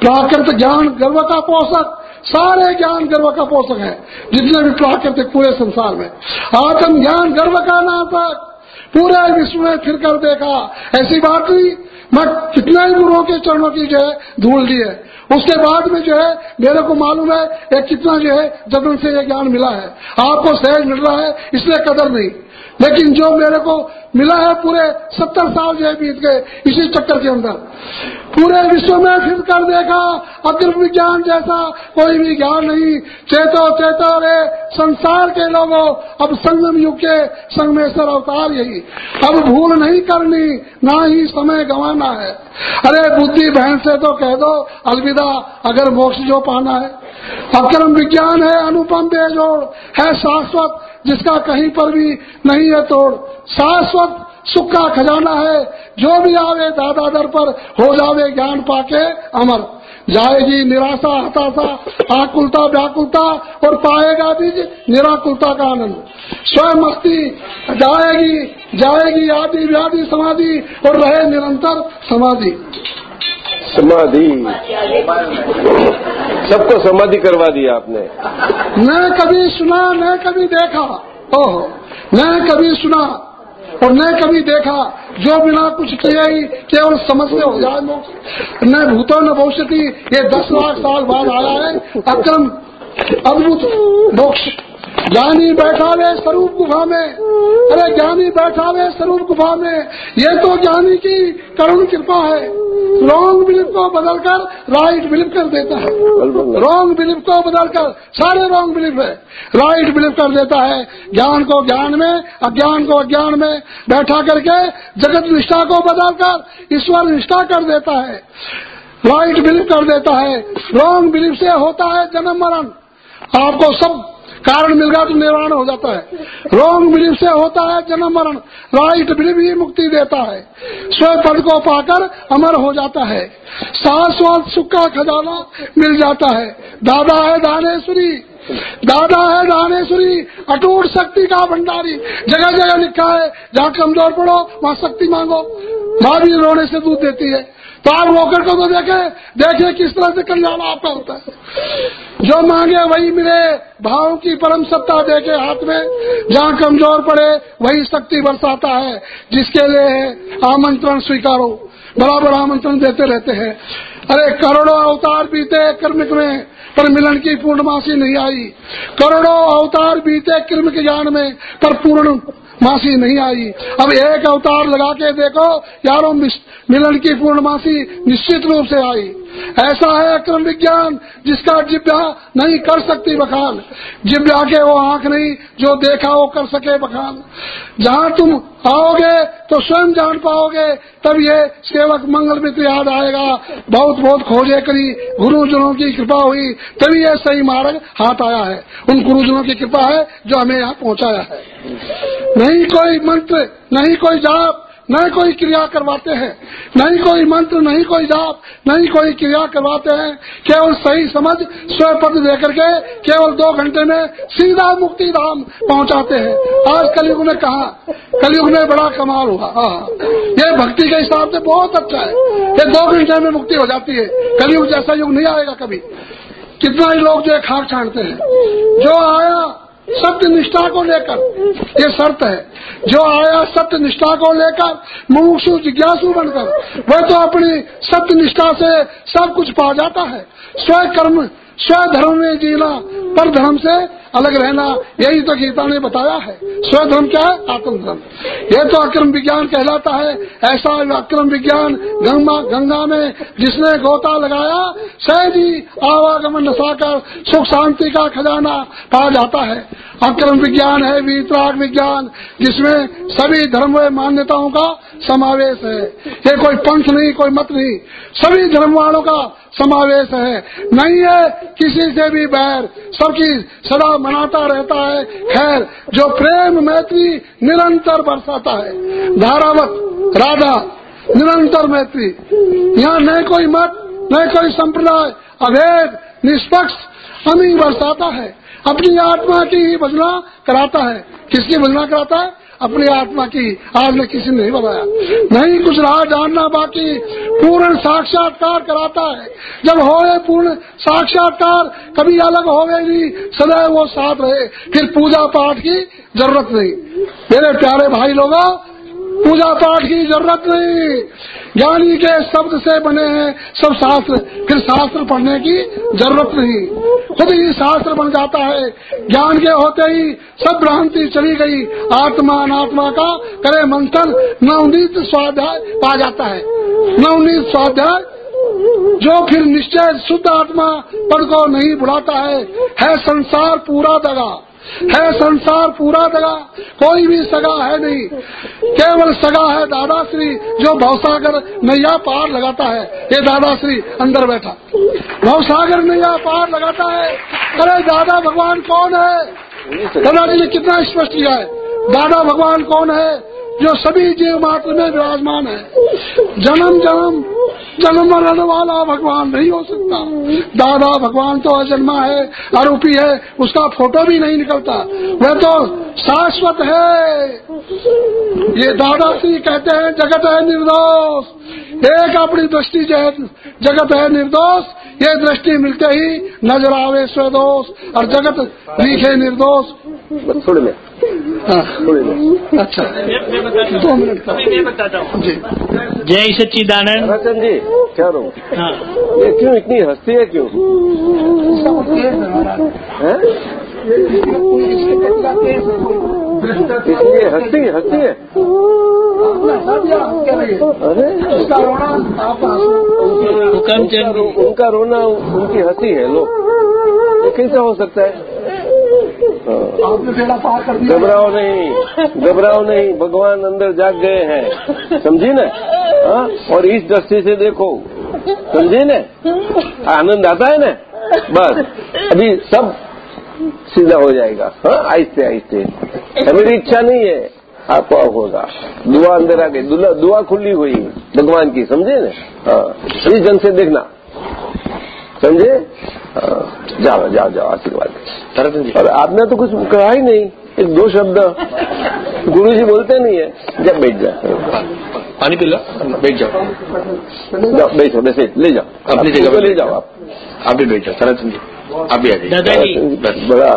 प्राकृत ज्ञान गर्व का पोषक, सारे ज्ञान गर्व का पोषक है। जितने भी प्राकृतिक पूरे संसार में। आत्म ज्ञान गर्व का नाटक पूरे विश्व में फिर कर देखा। ऐसी बात नहीं मैं कितना ही गुरुओं के चरणों की जो है, धूल दी है। उसके बाद में जो है, मेरे को मालूम है, एक कितना जो है, जगन से ये ज्ञान मिला है। आपको सहज मिल रहा है, इसलिए कदर नहीं। लेकिन जो मेरे को मिला है पूरे सत्तर साल जो बीत गए इसी चक्कर के अंदर। पूरे विश्व में फिर कर देखा, अग्र विज्ञान जैसा कोई भी ज्ञान नहीं। चेतो चेतो रे, संसार के लोगों, अब संगम युग के संगमेश्वर अवतार यही। अब भूल नहीं करनी, ना ही समय गंवाना है। अरे बुद्धि बहन से तो कह दो, अलविदा, अगर मोक्ष जो पाना है। अक्रम विज्ञान है, अनुपम बेजोड़, है शाश्वत, जिसका कहीं पर भी नहीं है तोड़। शाश्वत सुख का खजाना है। जो भी आवे दादा दर पर हो जावे ज्ञान पाके अमर। जाएगी निराशा हताशा आकुलता व्याकुलता और पाएगा भी निराकुलता का आनंद। स्वयं मस्ती जाएगी जाएगी आदि व्याधि समाधि और रहे निरंतर समाधि। समाधि। सबको समाधि करवा दी आपने। न कभी सुना न कभी देखा। ओहो न कभी सुना। और न कभी देखा, जो बिना कुछ किया ही केवल समझ में हो जाए न भूतो न भविष्य ये दस लाख साल बाद आया है अक्रम अद्भुत मोक्ष। ज्ञानी बैठा हुए स्वरूप गुफा में। अरे ज्ञानी बैठा हुए स्वरूप गुफा में। ये तो ज्ञानी की करुण कृपा है। रॉन्ग बिलीफ को बदलकर राइट बिलीफ कर देता है। रॉन्ग बिलीफ को बदलकर सारे रॉन्ग बिलीफ है। राइट बिलीफ कर देता है। ज्ञान को ज्ञान में, अज्ञान को अज्ञान में बैठा करके जगत निष्ठा को बदलकर ईश्वर निष्ठा कर देता है। राइट बिलीफ कर देता है। रॉन्ग बिलीफ से होता है जन्म मरण। आपको सब कारण मिल गया तो निर्वाण हो जाता है। रॉन्ग बिलीफ से होता है जन्म मरण। राइट बिलीफ ही मुक्ति देता है। स्वयं पद को पाकर अमर हो जाता है। शाश्वत सुख का खजाना मिल जाता है। दादा है दानेश्वरी। दादा है दानेश्वरी, अटूट शक्ति का भंडारी। जगह जगह लिखा है जहाँ कमज़ोर पड़ो वहाँ शक्ति मांगो। माँ भी रोने से दूध देती है। आप रोकर को तो देखे देखे किस तरह से कल्याण आपका होता है। जो मांगे वही मिले, भाव की परम सत्ता देके हाथ में। जहाँ कमज़ोर पड़े, वही शक्ति बरसाता है। जिसके लिए आमंत्रण स्वीकारो। बराबर आमंत्रण देते रहते हैं। अरे, करोड़ों अवतार बीते कर्मिक में, पर मिलन की पूर्णमासी नहीं आई। करोड़ों अवतार बीते कर्म के ज्ञान में, पर पूर्ण मासी नहीं आई। अब एक अवतार लगा के देखो, यारों मिलन की पूर्णमासी निश्चित रूप से आई। ऐसा है अक्रम विज्ञान जिसका जिब्या नहीं कर सकती बखान। जिब्या के वो आँख नहीं, जो देखा वो कर सके बखान। जहाँ तुम आओगे तो स्वयं जान पाओगे, तब ये सेवक मंगल मित्र याद आएगा। बहुत बहुत खोजे करी, गुरुजनों की कृपा हुई, तभी ये सही मार्ग हाथ आया है। उन गुरुजनों की कृपा है जो हमें यहाँ पहुँचाया है। नहीं कोई मंत्र, नहीं कोई जाप न कोई क्रिया करवाते हैं। नहीं कोई मंत्र, नहीं कोई जाप, नहीं कोई क्रिया करवाते हैं। केवल सही समझ, स्वयं पद देकर के केवल दो घंटे में सीधा मुक्ति धाम पहुंचाते हैं। आज कलयुग ने कहा, कलयुग में बड़ा कमाल हुआ। हाँ। ये भक्ति के हिसाब से बहुत अच्छा है। ये दो घंटे में मुक्ति हो जाती है। कलयुग जैसा युग नहीं आएगा कभी। कितना ही लोग जो है खाक छांटते हैं। जो आया सत्य निष्ठा को लेकर। ये शर्त है। जो आया सत्य निष्ठा को लेकर, मुमुक्षु, जिज्ञासु बनकर, वह तो अपनी सत्य निष्ठा से सब कुछ पा जाता है। स्वयं कर्म स्वधर्म में जीना, पर धर्म से अलग रहना, यही तो गीता ने बताया है। स्वधर्म क्या है? आत्म धर्म। ये तो अक्रम विज्ञान कहलाता है। ऐसा अक्रम विज्ञान गंगा गंगा में जिसने गोता लगाया सहजी आवागमन नशाकर, सुख शांति का खजाना पाया जाता है। अक्रम विज्ञान है, वीतराग विज्ञान, जिसमें सभी धर्म मान्यताओं का समावेश है। ये कोई पंथ नहीं, कोई मत नहीं। सभी धर्म वालों का समावेश है। नहीं है किसी से भी बैर। सबकी सदा मनाता रहता है। खैर, जो प्रेम मैत्री निरंतर बरसाता है। धारावत, राधा, निरंतर मैत्री। यहाँ न कोई मत, न कोई संप्रदाय, अभेद, निष्पक्ष अमी बरसाता है। अपनी आत्मा की ही भजना कराता है। किसकी भजना कराता है? अपनी आत्मा की आज ने किसी ने नहीं बताया नहीं, कुछ राह जानना बाकी। पूर्ण साक्षात्कार कराता है। जब हो पूर्ण साक्षात्कार, कभी अलग हो गए नहीं, सदैव वो साथ रहे। फिर पूजा पाठ की ज़रूरत नहीं। मेरे प्यारे भाई लोगों पूजा पाठ की ज़रूरत नहीं। ज्ञानी के शब्द से बने हैं, सब शास्त्र, फिर शास्त्र पढ़ने की ज़रूरत नहीं। खुद ही शास्त्र बन जाता है। ज्ञान के होते ही सब भ्रांति चली गई। आत्मा अनात्मा का करे मंथन नवनीत स्वाध्याय पा जाता है। नवनीत स्वाध्याय, जो फिर निश्चय शुद्ध आत्मा पद को नहीं बुलाता है है संसार पूरा दगा। है संसार पूरा दगा कोई भी सगा है नहीं। केवल सगा है दादाश्री, जो भवसागर नैया पार लगाता है। ये दादाश्री अंदर बैठा। भवसागर नैया पार लगाता है। अरे, दादा भगवान कौन है? दादाजी ने कितना स्पष्ट किया है। दादा भगवान कौन है? जो सभी जीव मात्र में विराजमान है। जन्म जन्म जन्म मरण वाला भगवान नहीं हो सकता। दादा भगवान तो अजन्मा है, आरोपी है, उसका फ़ोटो भी नहीं निकलता। वह तो शाश्वत है। ये दादा श्री कहते हैं, जगत है निर्दोष। एक अपनी दृष्टि जगत है निर्दोष। ये दृष्टि मिलते ही नज़र आवे स्वदोष और जगत लिखे निर्दोष। थोड़े में हाँ, थोड़े में अच्छा। दो मिनट का। मैं बताता हूँ। जी। जय सच्चिदानंद। राजन जी क्या रो? हाँ। ये क्यों इतनी हंसती है क्यों? हैं? इसलिए हंसती हंसती है। अरे। उनका रोना उनकी हँसी है लो। ये कैसे हो सकता हाँ। दिया घबराओ नहीं घबराओ नहीं, भगवान अंदर जाग गए हैं। समझी ना? हाँ? और इस दृष्टि से देखो। समझे ना? आनंद आता है ना? बस, अभी सब सीधा हो जाएगा। हाँ आहिस्ते आहिस्ते। मेरी इच्छा नहीं है, आपको होगा। दुआ अंदर आ गई। दुआ खुली हुई भगवान की, समझे ना? हाँ इस जन से देखना। समझे? जाओ जाओ जाओ आशीर्वाद। और आपने तो कुछ कहा ही नहीं। एक दो शब्द। गुरु जी बोलते नहीं है। जब बैठ जाओ पानी पी लो बैठ जाओ बैठो बैठे ले जाओ। अपनी जगह ले जाओ आप। आप भी बैठ जाओ सनातन जी। आप भी आ जाइए दादाजी। बस बड़ा।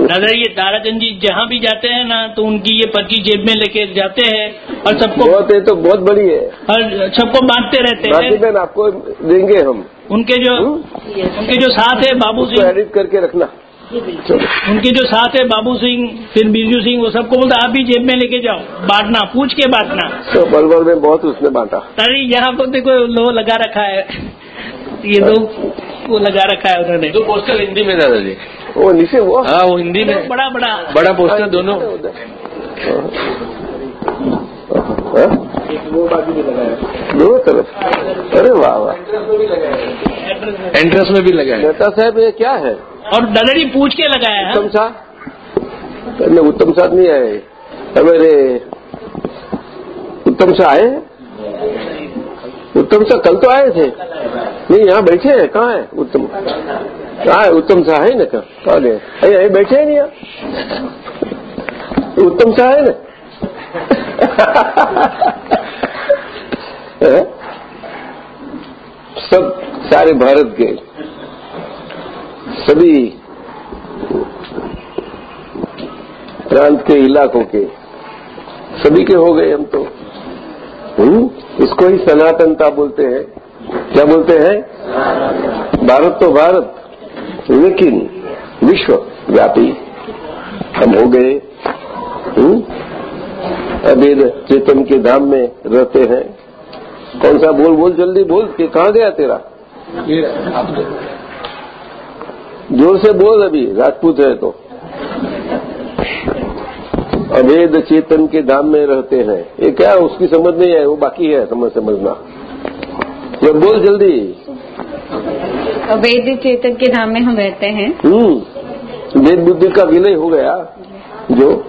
दादा ये ताराचंद जी जहाँ भी जाते हैं ना तो उनकी ये पर्ची जेब में लेके जाते हैं और सबको बहुत है तो बहुत बड़ी है। और सबको बांटते रहते हैं। बहन आपको देंगे हम। उनके जो उनके जो साथ है बाबू सिंह एडिट करके रखना। उनके जो साथ है बाबू सिंह फिर बिरजू सिंह वो सबको बोलता आप भी जेब में लेके जाओ बांटना पूछ के बांटना। तो बलबल में बहुत उसने बांटा। अरे यहाँ पर देखो लो लगा रखा है। ये दो वो लगा रखा है उन्होंने। दो पोस्टर हिंदी में दादाजी वो नीचे वो? हाँ वो हिंदी में। बड़ा बड़ा। बड़ा पोस्टर दोनों। हाँ? दोनों तरफ़। अरे वाह वाह। एंट्रेंस में भी लगाया है। मेहता साहब ये क्या है? और दादाजी पूछ के लगाया है। उत्तम शाह? नहीं उत्तम शाह नहीं आए। हमारे उत्तम शाह आए हैं? उत्तम शाह कल तो आए थे। नहीं, यहाँ बैठे हैं, कहाँ है? उत्तम। कहाँ है उत्तम शाह है ना कहाँ गए। अरे बैठे [LAUGHS] हैं नहीं यहाँ उत्तम शाह है ना? सब सारे भारत के सभी प्रांत के इलाकों के सभी के हो गए हम तो। इसको ही सनातनता बोलते हैं। क्या बोलते हैं? भारत तो भारत लेकिन विश्व व्यापी। हम हो गए हम्म? चेतन के धाम में रहते हैं। कौन सा बोल बोल जल्दी बोल कि कहाँ गया तेरा? ज़ोर से बोल अभी राजपूत है तो। अभेद चेतन के धाम में रहते हैं। ये क्या उसकी समझ नहीं है? वो बाकी है समझ समझना। ये बोल जल्दी। वेद चेतन के धाम में हम रहते हैं। हम्म। वेद बुद्धि का विलय हो गया। जो?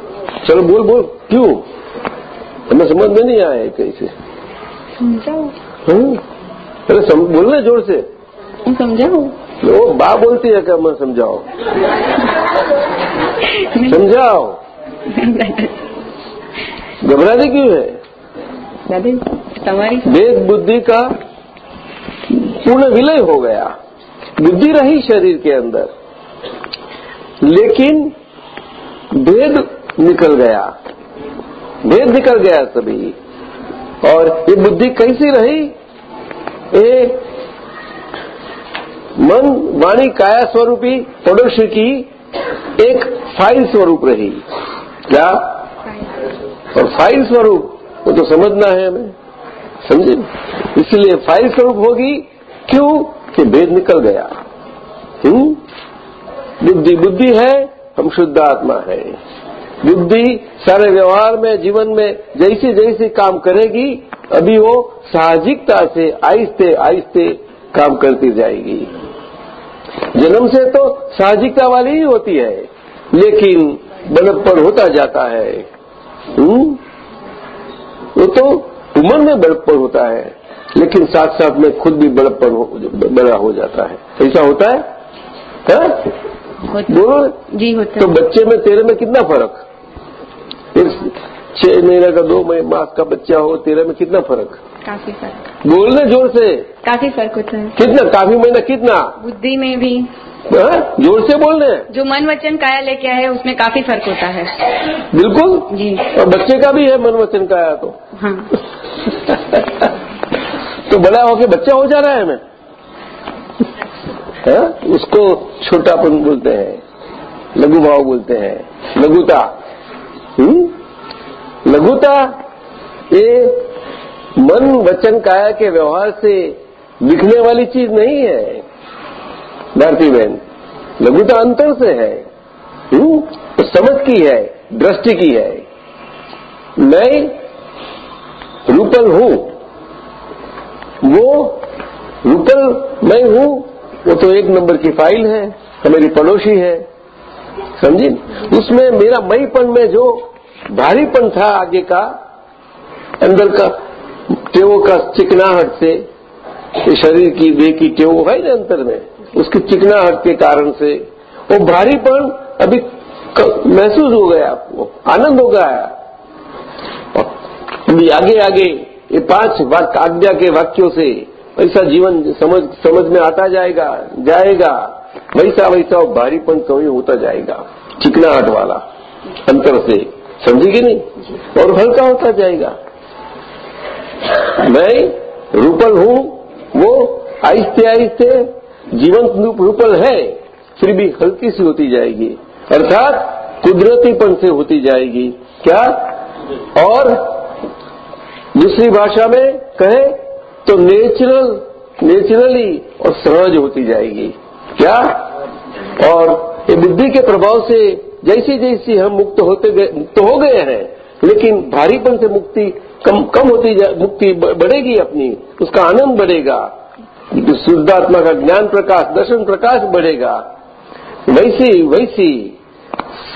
चलो बोल बोल। क्यों? हमें समझ में नहीं आया है कैसे। समझाओ। हम्म? अरे सम, बोलना ज़ोर से। समझाओ। वो बा बोलती है क्या मैं समझाओ। समझाओ। घबराने क्यों है? तुम्हारी? वेद बुद्धि का पूर्ण विलय हो गया। बुद्धि रही शरीर के अंदर। लेकिन भेद निकल गया। भेद निकल गया सभी। और ये बुद्धि कैसी रही? ये मन वाणी काया स्वरूपी प्रदर्शन की एक फ़ाइल स्वरूप रही। क्या? और फ़ाइल स्वरूप वो तो समझना है हमें। समझे? इसलिए फ़ाइल स्वरूप होगी क्यों? कि भेद निकल गया? बुद्धि बुद्धि है हम शुद्ध आत्मा है। बुद्धि सारे व्यवहार में जीवन में जैसे जैसे काम करेगी अभी वो साहजिकता से आहिस्ते आहिस्ते काम करती जाएगी। जन्म से तो साहजिकता वाली ही होती है। लेकिन बड़प्पन होता जाता है। हम्म? वो तो उम्र में बड़प्पन होता है लेकिन साथ साथ में खुद भी बड़प्पन हो, बड़ा हो जाता है। ऐसा होता है, है? बोलो। जी होता तो बच्चे में तेरे में कितना फ़र्क? छह महीने का दो मास का बच्चा हो तेरे में कितना फ़र्क? काफ़ी फ़र्क। बोलने ज़ोर से। काफ़ी फ़र्क होता है। कितना? काफ़ी महीना कितना? बुद्धि में भी। हाँ? ज़ोर से बोलने जो मन वचन काया लेके आए उसमें काफ़ी फ़र्क होता है। बिल्कुल? जी। और बच्चे का भी है मन वचन काया तो। हाँ। [LAUGHS] तो बड़ा होके बच्चा हो जा रहा है हमें। हाँ? उसको छोटापन बोलते हैं। लघु भाव बोलते हैं। लघुता। हम्म? लघुता ये मन वचन काया के व्यवहार से दिखने वाली चीज़ नहीं है। भारती बहन लघुता अंतर से है। हम्म? तो समझ की है, दृष्टि की है। मैं रूपल हूँ। वो रूपल मैं हूँ, वो तो एक नंबर की फ़ाइल है तो मेरी पड़ोसी है। समझी? उसमें मेरा मईपन में जो भारीपन था आगे का, अंदर का टेवों का चिकनाहट से शरीर की देह की टेवो, है ना अंतर में? उसकी चिकनाहट के कारण से। वो भारीपन अभी महसूस हो गया आपको आनंद हो गया अभी आगे आगे, ये पाँच वाक आज्ञा के वाक्यों से वैसा जीवन समझ समझ में आता जाएगा जाएगा। वैसा वैसा भारीपन कभी होता जाएगा, चिकनाहट वाला अंतर से। समझेगी नहीं? और हल्का होता जाएगा। मैं रूपल हूँ, वो आहिस्ते आहिस्ते जीवन रूपल है, फिर भी हल्की सी होती जाएगी। अर्थात कुदरतीपन से होती जाएगी। क्या? और दूसरी भाषा में कहे तो नेचुरल नेचुरली और सहज होती जाएगी। क्या? और ये बुद्धि के प्रभाव से जैसे जैसे हम मुक्त होते गए, मुक्त हो गए हैं, लेकिन भारीपन से मुक्ति कम कम होती मुक्ति बढ़ेगी अपनी, उसका आनंद बढ़ेगा। शुद्धात्मा का ज्ञान प्रकाश दर्शन प्रकाश बढ़ेगा वैसी वैसी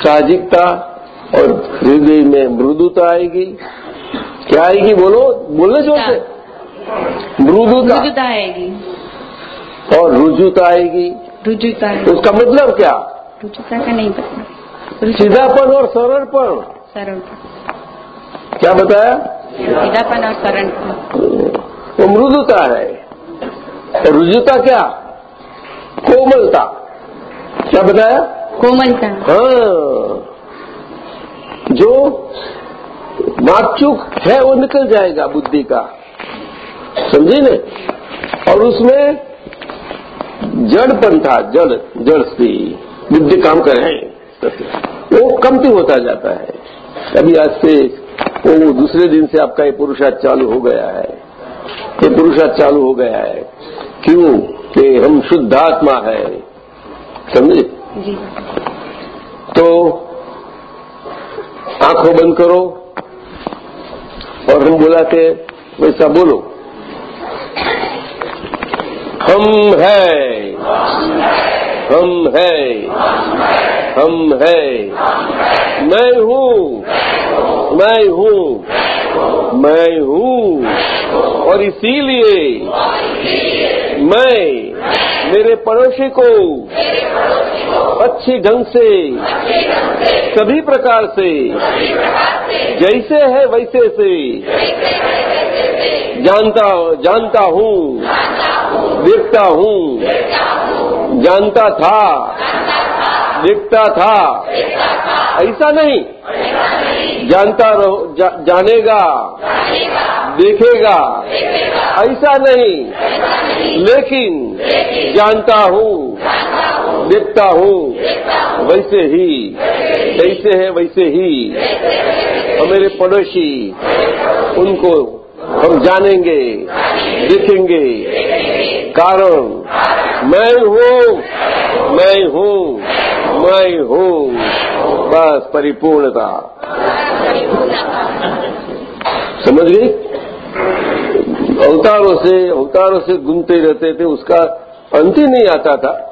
साहजिकता और हृदय में मृदुता आएगी। क्या आएगी बोलो? बोलने ज़ोर से मृदुता। आएगी। और रुजुता आएगी। रुजुता उसका मतलब क्या? रुजुता का नहीं पता। सीधापन और सरलपन। सरल क्या बताया? सीधापन और सरल वो मृदुता है। रुजुता क्या? कोमलता। क्या बताया? कोमलता। हाँ। जो माकचूक है वो निकल जाएगा बुद्धि का। समझे ने? और उसमें जड़पन था जड़ जड़ से बुद्धि काम करे वो कमती होता जाता है। अभी आज से वो दूसरे दिन से आपका ये पुरुषार्थ चालू हो गया है। ये पुरुषार्थ चालू हो गया है। क्यों कि हम शुद्ध आत्मा है? समझे? तो आँखों बंद करो और हम बुलाते वैसा बोलो। हम है। हम है। हम है। मैं हूँ। मैं हूँ। मैं हूँ। और इसीलिए मैं मेरे पड़ोसी को अच्छी ढंग से सभी प्रकार से जैसे है वैसे से। जानता जानता हूँ देखता हूँ। जानता था देखता था। ऐसा नहीं। जानता रहो जा, जानेगा देखेगा। ऐसा नहीं। लेकिन जानता हूँ, देखता हूँ, वैसे ही, जैसे है वैसे ही। और मेरे पड़ोसी, उनको हम जानेंगे, देखेंगे। कारण, मैं हूँ मैं हूँ मैं हूँ। बस परिपूर्णता। समझ गई? अवतारों से अवतारों से घूमते रहते थे, उसका अंत ही नहीं आता था।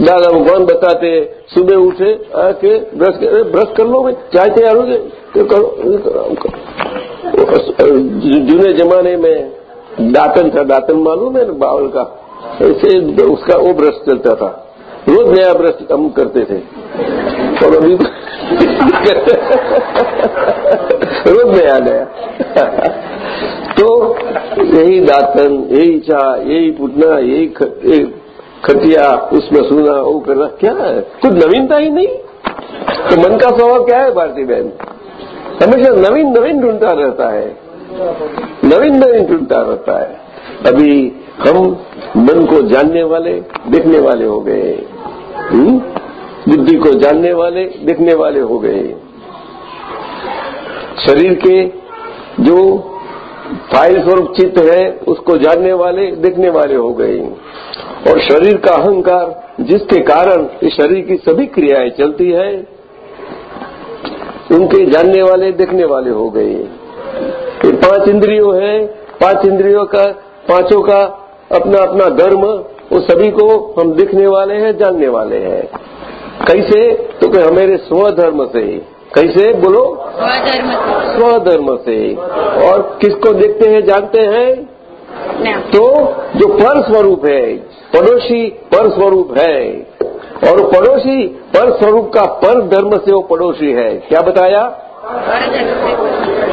दादा भगवान बताते, सुबह उठे, आके ब्रश कर ब्रश कर लो भाई, चाय तैयार हो गए तो करो। जूने जमाने में दातन था, दातन मालूम है ना, बावल का? ऐसे उसका वो ब्रश चलता था। रोज नया ब्रश हम करते थे। और अभी [LAUGHS] रोज नया नया। [LAUGHS] तो यही दातन, यही चाह यही पुटना यही खटिया, उसमें सोना, वो करना। क्या है? कुछ नवीनता ही नहीं। तो मन का स्वभाव क्या है, भारती बहन? हमेशा नवीन नवीन ढूंढता रहता है। नवीन नवीन ढूंढता रहता है। अभी हम मन को जानने वाले, देखने वाले हो गए। हम्म? बुद्धि को जानने वाले, देखने वाले हो गए। शरीर के जो फ़ाइल स्वरूप चित्त है, उसको जानने वाले, देखने वाले हो गए। और शरीर का अहंकार, जिसके कारण इस शरीर की सभी क्रियाएँ चलती है, उनके जानने वाले, देखने वाले हो गए। ये पाँच इंद्रियों है, पाँच इंद्रियों का, पाँचों का अपना अपना धर्म वो सभी को हम देखने वाले हैं, जानने वाले हैं। कैसे? तो कि हमारे स्वधर्म से कैसे? बोलो। स्वधर्म स्वधर्म से। और किसको देखते हैं जानते हैं? तो जो पर स्वरूप है पड़ोसी पर स्वरूप है। और पड़ोसी पर स्वरूप का पर धर्म से वो पड़ोसी है। क्या बताया?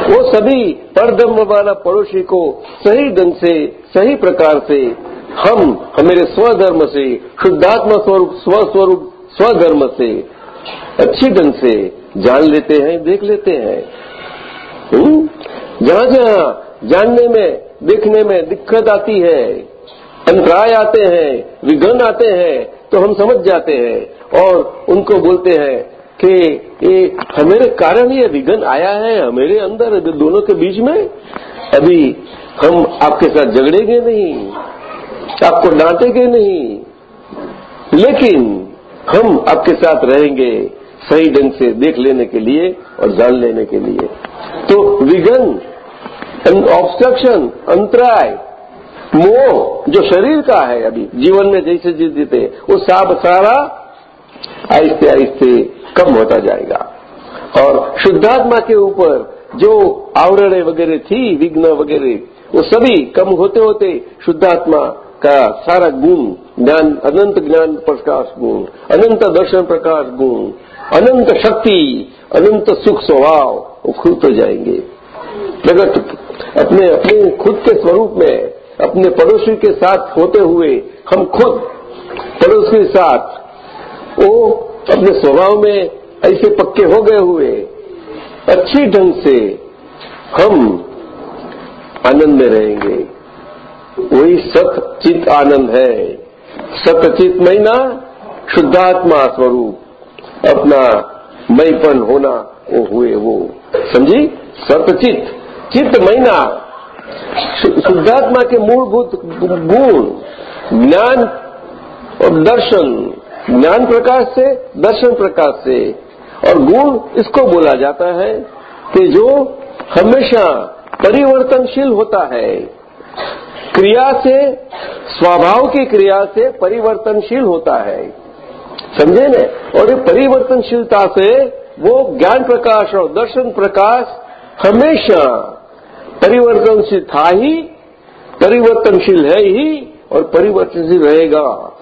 वो सभी पर धर्म वाला पड़ोसी को सही ढंग से सही प्रकार से हम हमारे स्वधर्म से शुद्धात्मा स्वरूप स्वस्वरूप स्वधर्म से अच्छी ढंग से जान लेते हैं, देख लेते हैं हम्म? जहाँ जहाँ जानने में, देखने में दिक्कत आती है अंतराय आते हैं, विघ्न आते हैं तो हम समझ जाते हैं और उनको बोलते हैं कि ये हमारे कारण ये विघ्न आया है, हमारे अंदर दोनों के बीच में, अभी हम आपके साथ झगड़ेंगे नहीं, आपको डांटेंगे नहीं, लेकिन हम आपके साथ रहेंगे सही ढंग से देख लेने के लिए और जान लेने के लिए। तो विघन ऑब्स्ट्रक्शन अंतराय, मोह जो शरीर का है अभी, जीवन में जैसे जीते, वो सब सारा आहिस्ते आहिस्ते कम होता जाएगा। और शुद्धात्मा के ऊपर जो आवरण वगैरह थी, विघ्न वगैरह, वो सभी कम होते होते शुद्धात्मा का सारा गुण, ज्ञान, अनंत ज्ञान प्रकाश गुण, अनंत दर्शन प्रकाश गुण अनंत शक्ति, अनंत सुख स्वभाव, वो खुद हो जाएँगे। प्रगट अपने अपने खुद के स्वरूप में, अपने पड़ोसी के साथ होते हुए हम खुद पड़ोसी के साथ, वो अपने स्वभाव में ऐसे पक्के हो गए हुए। अच्छी ढंग से हम आनंद में रहेंगे। वही सत आनंद है। सतचित महीना शुद्धात्मा स्वरूप। अपना मईपन होना वो हुए वो। समझी? सतचित चित्त। महीना शुद्धात्मा के मूलभूत गुण। ज्ञान और दर्शन। ज्ञान प्रकाश से, दर्शन प्रकाश से। और गुण इसको बोला जाता है कि जो हमेशा परिवर्तनशील होता है। क्रिया से, स्वभाव की क्रिया से परिवर्तनशील होता है। समझे न? और ये परिवर्तनशीलता से वो ज्ञान प्रकाश और दर्शन प्रकाश हमेशा परिवर्तनशील था ही, परिवर्तनशील है ही और परिवर्तनशील रहेगा।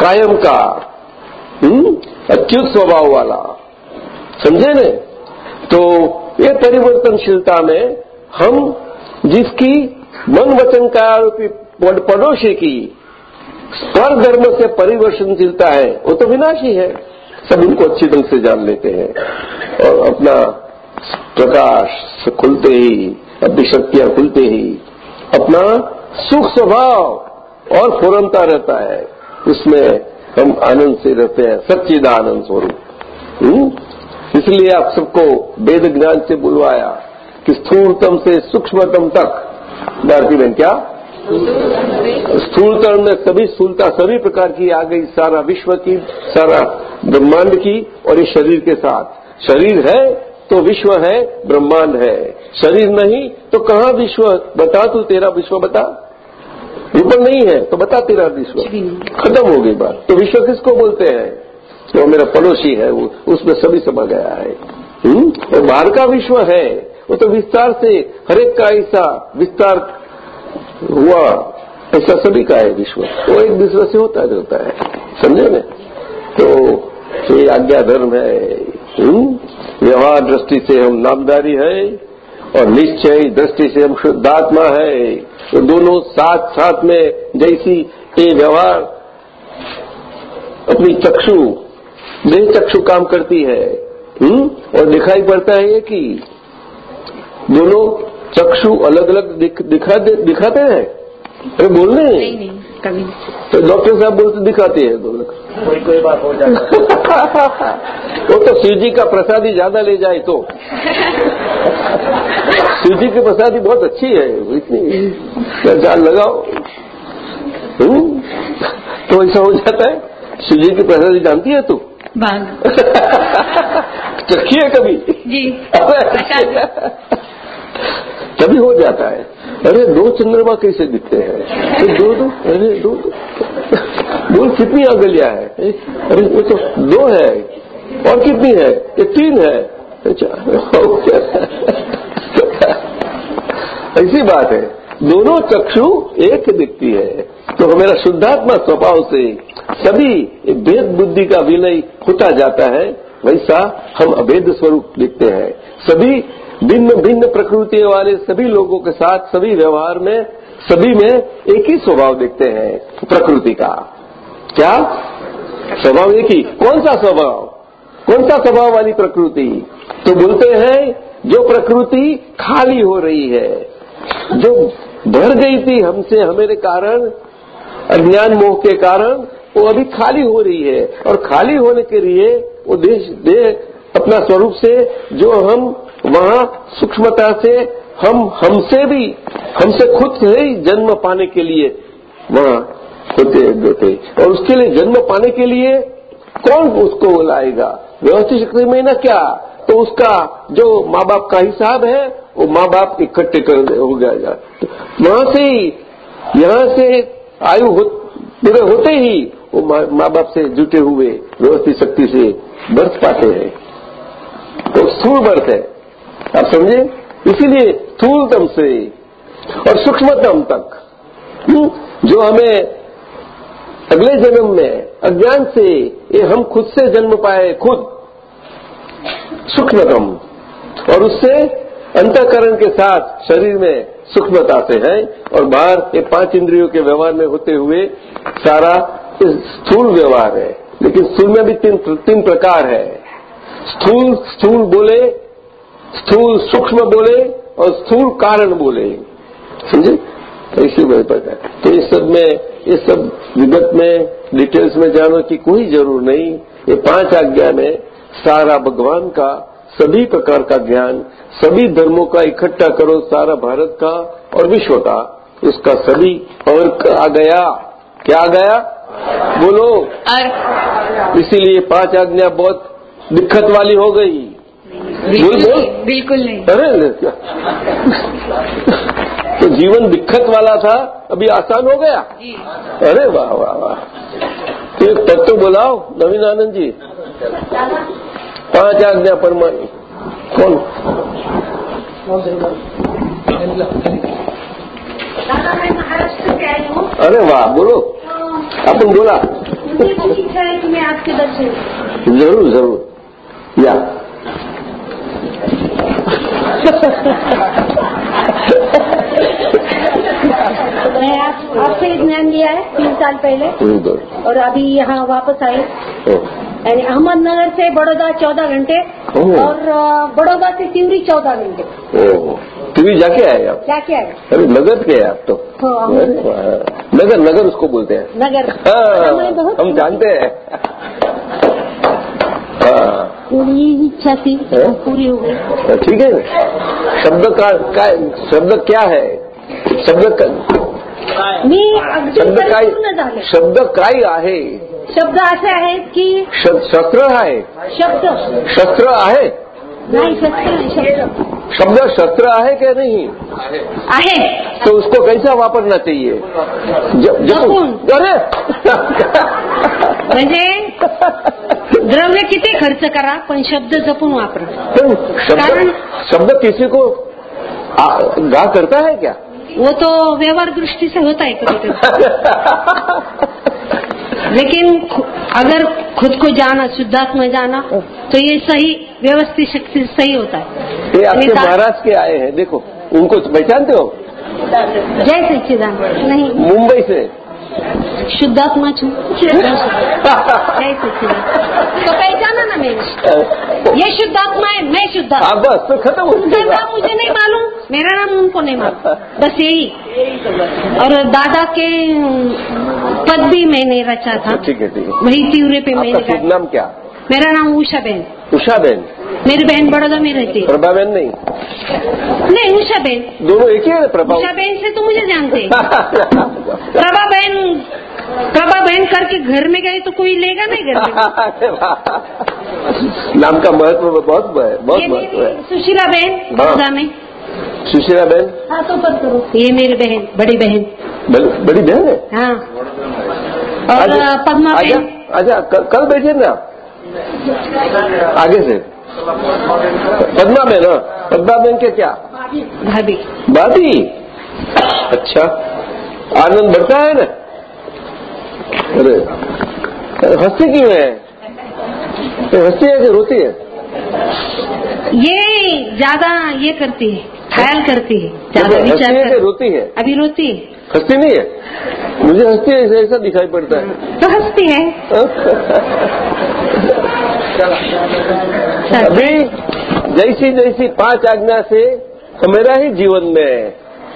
कायम का हम्म? अच्युत स्वभाव वाला। समझे न? तो ये परिवर्तनशीलता में हम जिसकी मन वचन का आरोपी पड़ोसी की स्वर धर्म से परिवर्तनशीलता है, वो तो विनाशी है। सब उनको अच्छी ढंग से जान लेते हैं। और अपना प्रकाश खुलते ही, अपनी शक्तियाँ खुलते ही, अपना सुख स्वभाव और फुरनता रहता है। उसमें हम आनंद से रहते हैं सच्चिद आनंद स्वरूप। हम्म? इसलिए आप सबको वेद ज्ञान से बुलवाया कि स्थूलतम से सूक्ष्मतम तक। भारती बहन क्या? स्थूलतम में सभी स्थूलता सभी प्रकार की आ गई सारा विश्व की सारा ब्रह्मांड की और इस शरीर के साथ। शरीर है तो विश्व है ब्रह्मांड है। शरीर नहीं तो कहाँ विश्व? बता तू तेरा विश्व बता। ऊपर नहीं है तो बता तेरा विश्व। खत्म हो गई बात। तो विश्व किसको बोलते हैं? तो मेरा पड़ोसी है वो उसमें सभी समा गया है। हुँ? और बाहर का विश्व है। वो तो विस्तार से हरेक का ऐसा विस्तार हुआ। ऐसा सभी का है विश्व। वो एक दूसरे से होता रहता है। समझे न? तो ये आज्ञा धर्म है। व्यवहार दृष्टि से हम नामदारी है और निश्चय दृष्टि से हम शुद्धात्मा है। तो दोनों साथ साथ में जैसी ये व्यवहार अपनी चक्षु, देह चक्षु काम करती है। हुँ? और दिखाई पड़ता है ये कि दोनों चक्षु अलग अलग दिख, दिखा दिखाते हैं? अरे बोलने नहीं नहीं कभी तो डॉक्टर साहब बोलते दिखाते हैं दोनों कोई कोई बात हो जाता [LAUGHS] वो तो शिव जी का प्रसादी ज़्यादा ले जाए तो। शिव जी की प्रसादी बहुत अच्छी है इतनी। जान लगाओ। हुँ? तो ऐसा हो जाता है? शिव जी की प्रसादी जानती है तू? [LAUGHS] चखी है कभी? जी। तभी हो जाता है। अरे, दो चंद्रमा कैसे दिखते हैं? तो दो दो, अरे, दो दो। कितनी आगलिया है? अरे वो तो दो है। और कितनी है? ये तीन है। अच्छा ऐसी बात है। दोनों चक्षु एक दिखती है। तो हमारा शुद्धात्मा स्वभाव से सभी भेद बुद्धि का विलय होता जाता है। वैसा हम अभेद स्वरूप दिखते हैं। सभी भिन्न भिन्न प्रकृति वाले सभी लोगों के साथ, सभी व्यवहार में, सभी में एक ही स्वभाव देखते हैं, प्रकृति का। क्या? स्वभाव एक ही। कौन सा स्वभाव? कौन सा स्वभाव वाली प्रकृति? तो बोलते हैं, जो प्रकृति खाली हो रही है, जो भर गई थी हमसे, हमारे कारण, अज्ञान मोह के कारण, वो अभी खाली हो रही है। और खाली होने के लिए वो देश दे अपना स्वरूप से जो हम वहाँ सूक्ष्मता से हम हमसे भी हमसे खुद से ही जन्म पाने के लिए वहाँ होते होते। और उसके लिए जन्म पाने के लिए कौन उसको लाएगा? व्यवस्थित शक्ति में ना क्या? तो उसका जो माँ बाप का हिसाब है वो माँ बाप इकट्ठे कर हो जाएगा तो वहाँ से ही यहाँ से आयु हो, पूरे होते ही वो माँ बाप से जुटे हुए व्यवस्थित शक्ति से बर्थ पाते हैं। तो स्थूल बर्थ है। आप समझे? इसीलिए स्थूलतम से और सूक्ष्मतम तक। हम्म, जो हमें अगले जन्म में अज्ञान से ये हम खुद से जन्म पाए खुद। सूक्ष्मतम। और उससे अंतकरण के साथ शरीर में सूक्ष्मता से है और बाहर ये पाँच इंद्रियों के व्यवहार में होते हुए सारा स्थूल व्यवहार है। लेकिन स्थूल में भी तीन तीन प्रकार है। स्थूल स्थूल बोले स्थूल सूक्ष्म बोले और स्थूल कारण बोले। समझे? तो इसी में पता है। तो इस सब में इस सब विगत में डिटेल्स में जाने की कोई ज़रूर नहीं। ये पाँच आज्ञा में सारा भगवान का सभी प्रकार का ज्ञान सभी धर्मों का इकट्ठा करो सारा भारत का और विश्व का। उसका सभी और आ गया। क्या आ गया? बोलो। इसीलिए पाँच आज्ञा बहुत दिक्कत वाली हो गई। बोल बिल्कुल बोल। बिल्कुल नहीं। अरे क्या तो जीवन दिक्कत वाला था अभी आसान हो गया? अरे वाह वाह वाह। तो एक तत्व बुलाओ नवीन आनंद जी। पाँच आज्ञा परमाणु। कौन? दादा मैं महाराष्ट्र से आई हूँ। अरे वाह बोलो। अपन बोला। है कि मैं आपके दर्शन। ज़रूर ज़रूर। या मैं आप, आपसे ज्ञान लिया है तीन साल पहले। हम्म, और अभी यहाँ वापस आए यानी अहमदनगर से बड़ौदा चौदह घंटे और बड़ौदा से तिवरी चौदह घंटे। ओ टीवी जाके आए आप? क्या क्या है अरे नगद के आप तो। हाँ। नगर नगर उसको बोलते हैं। नगर। हाँ, हम जानते हैं। हाँ मेरी इच्छा थी पूरी हो गई। ठीक है। शब्द का, का शब्द क्या है? शब्द का मी शब्द काय झाले शब्द काय आहे। शब्द असे आहेत की शस्त्र आहे। शब्द। शस्त्र आहे? नाही शस्त्र शब्द शस्त्र। आहे क्या नहीं? आहे। तो उसको कैसा वापरना चाहिए? जपून. अरे! म्हणजे द्रव्य किती खर्च करा पण शब्द जपून वापरा. शब्द कारण- शब्द किसी को गा करता है क्या? वो तो व्यवहार दृष्टि से होता है कभी कभी [LAUGHS] लेकिन अगर खुद को जाना शुद्धात्मा जाना तो ये सही व्यवस्थित शक्ति सही होता है। ये आपके महाराज के आए हैं देखो उनको पहचानते हो? जय सच्चिदान नहीं। मुंबई से? शुद्धात्मा छू। सच्चिदान तो पहचाना ना मैंने। ये शुद्धात्मा है मैं शुद्धात्मा हाँ बस तो खत्म हो नाम मुझे नहीं मालूम मेरा नाम उनको नहीं मालूम। बस यही। और दादा के पद भी मैंने रचा था। ठीक है ठीक है। वही तीवरे पे मैंने नाम क्या? मेरा नाम उषा बहन उषा बहन मेरी बहन बड़ौदा में रहती है। प्रभा बहन नहीं? नहीं उषा बहन दोनों एक ही है प्रभा? उषा बहन से तो मुझे जानते हैं। [LAUGHS] प्रभा बहन प्रभा बहन करके घर में गए तो कोई लेगा नहीं घर में? [LAUGHS] नाम का महत्व बहुत बहुत महत्व है। सुशीला बहन बड़ौदा में। सुशीला बहन हाँ तो पद करो। ये मेरी बहन बड़ी बहन। बड़ी बहन है? हाँ। और आजा- पद्मा बहन आजा कल, बैठे ना आगे से। पदमा बहन हाँ। पदमा बहन के क्या? भाभी। भाभी? अच्छा। आनंद बढ़ता है ना? अरे हंसती क्यों है? ये हंसती है कि रोती है? ये ज़्यादा ये करती है ख्याल करती है ज़्यादा विचार है। कर रोती है? अभी रोती है। हंसती नहीं है? मुझे हंसती है ऐसा- ऐसा दिखाई पड़ता है। तो हंसती है। [LAUGHS] अभी जैसी जैसी पाँच आज्ञा से हमारा ही जीवन में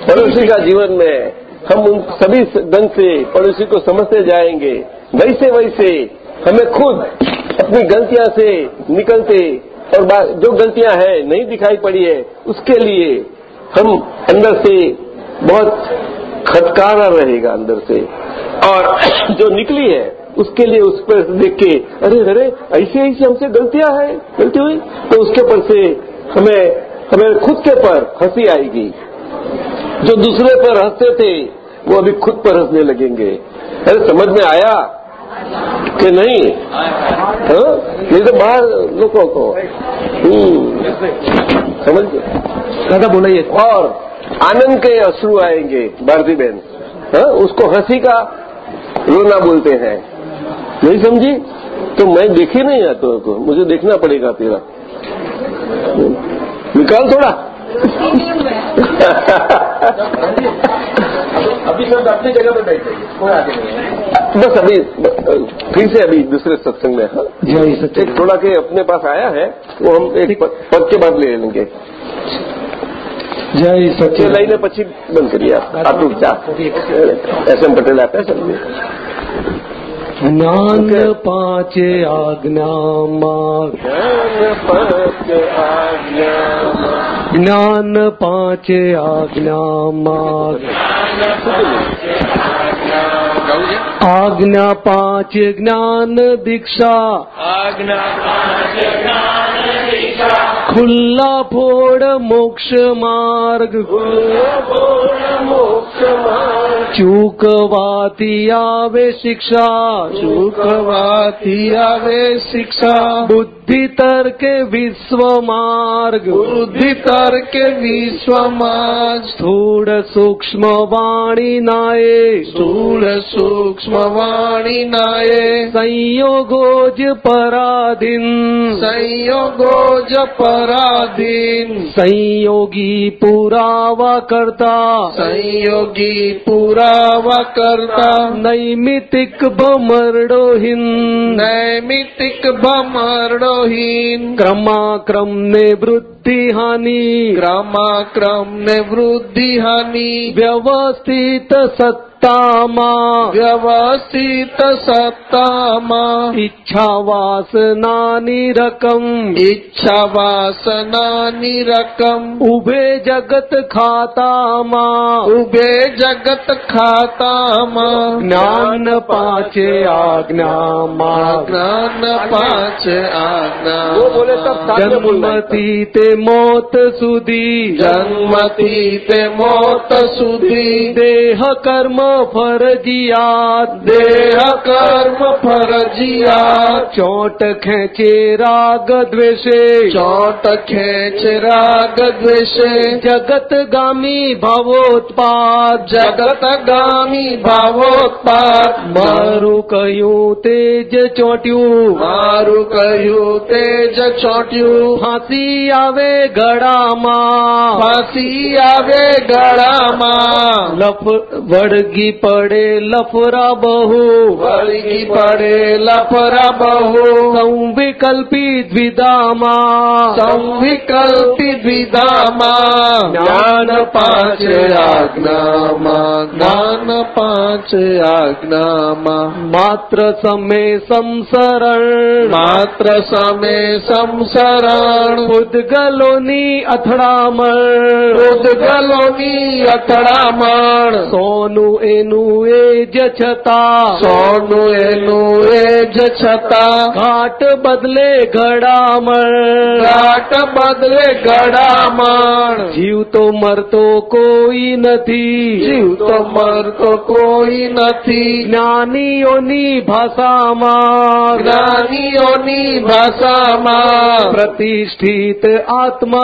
पड़ोसी का जीवन में हम उन सभी ढंग से, पड़ोसी को समझते जाएँगे। वैसे वैसे हमें खुद अपनी गलतियाँ से निकलते और जो गलतियाँ हैं, नहीं दिखाई पड़ी है, उसके लिए हम अंदर से बहुत खटकारा रहेगा अंदर से। और जो निकली है उसके लिए उस पर देख के अरे अरे ऐसे ऐसे हमसे गलतियाँ हैं गलती हुई? तो उसके पर से हमें हमें खुद के पर हँसी आएगी। जो दूसरे पर हँसते थे वो अभी खुद पर हंसने लगेंगे। अरे समझ में आया कि नहीं? हाँ? नहीं तो बाहर लोगों को हम्म, समझ दादा बोलाइए और आनंद के अश्रु आएँगे भारती बहन हाँ? उसको हँसी का रोना बोलते हैं। नहीं समझी तो मैं देखी नहीं है तो को मुझे देखना पड़ेगा तेरा निकाल थोड़ा अभी सब अपनी जगह पर बैठ जाइए कोई आगे नहीं है बस अभी फिर से अभी दूसरे सत्संग में हाँ? जय सच्चे एक थोड़ा के अपने पास आया है वो हम एक पद पद के बाद ले लेंगे जय छह सच्चे लाइनें પછી બંધ કરીએ આટલું ચા એસ એમ પટેલ આપે છે ને? જ્ઞાન પાંચે આજ્ઞામાં જ્ઞાન પાંચે આજ્ઞામાં આજ્ઞા પાંચ જ્ઞાન દીક્ષા ખુલ્લા ફોડ મોક્ષ માર્ગ. ચૂકવાતી આવે શિક્ષા. ચૂકવાતી આવે શિક્ષા. બુદ્ધિ बुद्धि तर्क विश्व मार्ग बुद्धि तर्क विश्व मार्ग स्थूल सूक्ष्म वाणी नाये। स्थूल सूक्ष्म वाणी नाये। संयोगोज पराधीन। संयोगोज पराधीन। संयोगी पुरावा करता। संयोगी पुरावा करता। नैमितिक बमर्डोहिन नैमितिक बमरडो ભમરડોહીન ક્રમાક્રમ ને બુદ્ધિહાની ક્રમાક્રમ ને વૃદ્ધિહાની વ્યવસ્થિત સત્તામાં વ્યવસ્થિત સત્તામાં ઈચ્છા વાસનાની રકમ ઈચ્છા વાસનાની રકમ ઉભે જગત ખાતામાં ઉભે જગત ખાતામાં જ્ઞાન પાછે આજ્ઞામાં જ્ઞાન પાછે આજ્ઞા જન્મતી તે તે મોત સુધી જન્મથી તે મોત સુધી દેહ કર્મ ફરજિયાત. દેહ કર્મ ફરજિયાત. ચોટ ખેંચે રાગ દ્વેષે. ચોટ ખેંચે રાગ દ્વેષે. જગત ગામી ભાવોત્પાદ. જગત ગામી ભાવોત્પાદ. મારું કહ્યું તેજ ચોટ્યું. મારું કહ્યું તેજ ચોટ્યું. ફાંસી આવે आवे गड़ामा। फांसी आवे गड़ामा। लफ वड़गी पड़े लफरा बहु। वड़गी पड़े लफरा बहु। संविकल्पी द्विदामा संविकल्पी द्विदामा ज्ञान पाँच आज्ञामा। ज्ञान पाँच आज्ञामा। मात्र समय संसरण। मात्र समय संसरण। उद्गल ઉદગલોની અથડામણ. ઉદગલોની અથડામણ. સોનું એનું એ જ છતાં. સોનું એનું એ જ છતાં. ઘાટ બદલે ઘડામણ. ઘાટ બદલે ઘડામણ. જીવતો મરતો કોઈ નથી. જીવતો મરતો કોઈ નથી. જ્ઞાનીઓની ભાષામાં. જ્ઞાનીઓની ભાષામાં. પ્રતિષ્ઠિત આત્મા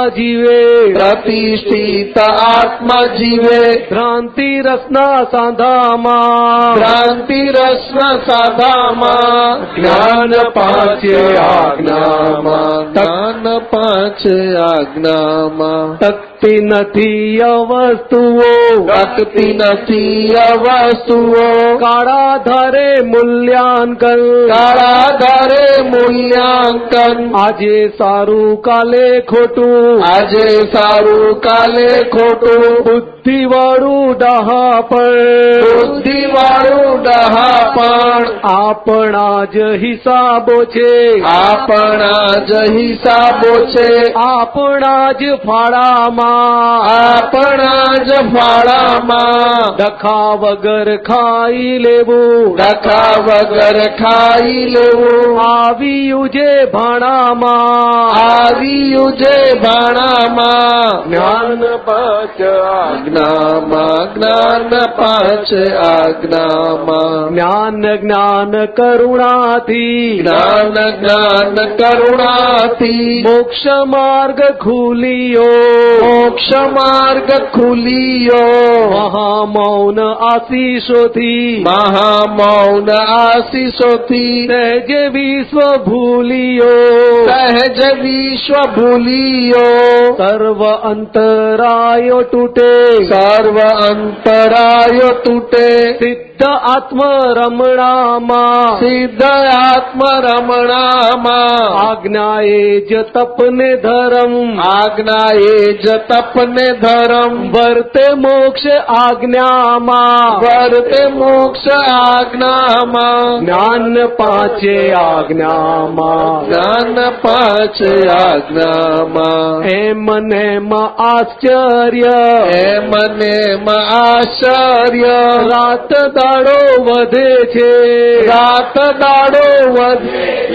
જીવે. પ્રતિષ્ઠિત આત્મા જીવે. ભ્રાંતિ રસના સાધામાં. ભ્રાંતિ રસના સાધામાં. જ્ઞાન પાંચ આજ્ઞામાં જ્ઞાન પાંચ આજ્ઞામાં. તકતી નથી અવસ્તુઓ તકતી નથી અવસ્તુઓ કાળા ધારે મૂલ્યાંકન. કાળા ધારે મૂલ્યાંકન. આજે સારું કાલે ખોટું. આજે સારું કાલે ખોટું. બુદ્ધિ બુદ્ધિવાળું ડહાપણ બુદ્ધિવાળું ડહાપણ આપણા જ હિસાબો છે. આપણા જ હિસાબો છે. આપણા જ ફાળામાં આપણા જ ફાળામાં ડખા વગર ખાઈ લેવું. ડખા વગર ખાઈ લેવું. આવ્યું જે ભાણામાં. આવ્યું જે ભાણામાં. જ્ઞાન પાંચ આજ્ઞામાં. જ્ઞાન પાંચ આજ્ઞામાં. જ્ઞાન જ્ઞાન કરુણાથી. જ્ઞાન જ્ઞાન કરુણાથી. મોક્ષ માર્ગ ખુલિયો. મોક્ષ માર્ગ ખુલિયો મહામૌન આશીષોથી મહામૌન આશીષોથી સહેજ વિશ્વ ભૂલિયો સહેજ વિશ્વ ભૂલિયો સર્વ અંતરાયો તૂટે સર્વ અંતરાયો તૂટે સિદ્ધ આત્મ રમણામાં સિદ્ધ આત્મ રમણામાં આજ્ઞા એ જ તપને ધરમ આજ્ઞા એ જ તપને ધરમ. વર્તે મોક્ષ આજ્ઞામાં. વર્તે મોક્ષ આજ્ઞામાં. જ્ઞાન પાંચે આજ્ઞામાં. જ્ઞાન પાંચે આજ્ઞામાં. એમ નેમ આશ્ચર્ય. એમ ને આશ્ચર્ય. રાત દાડો વધે છે. રાત દાડો વધે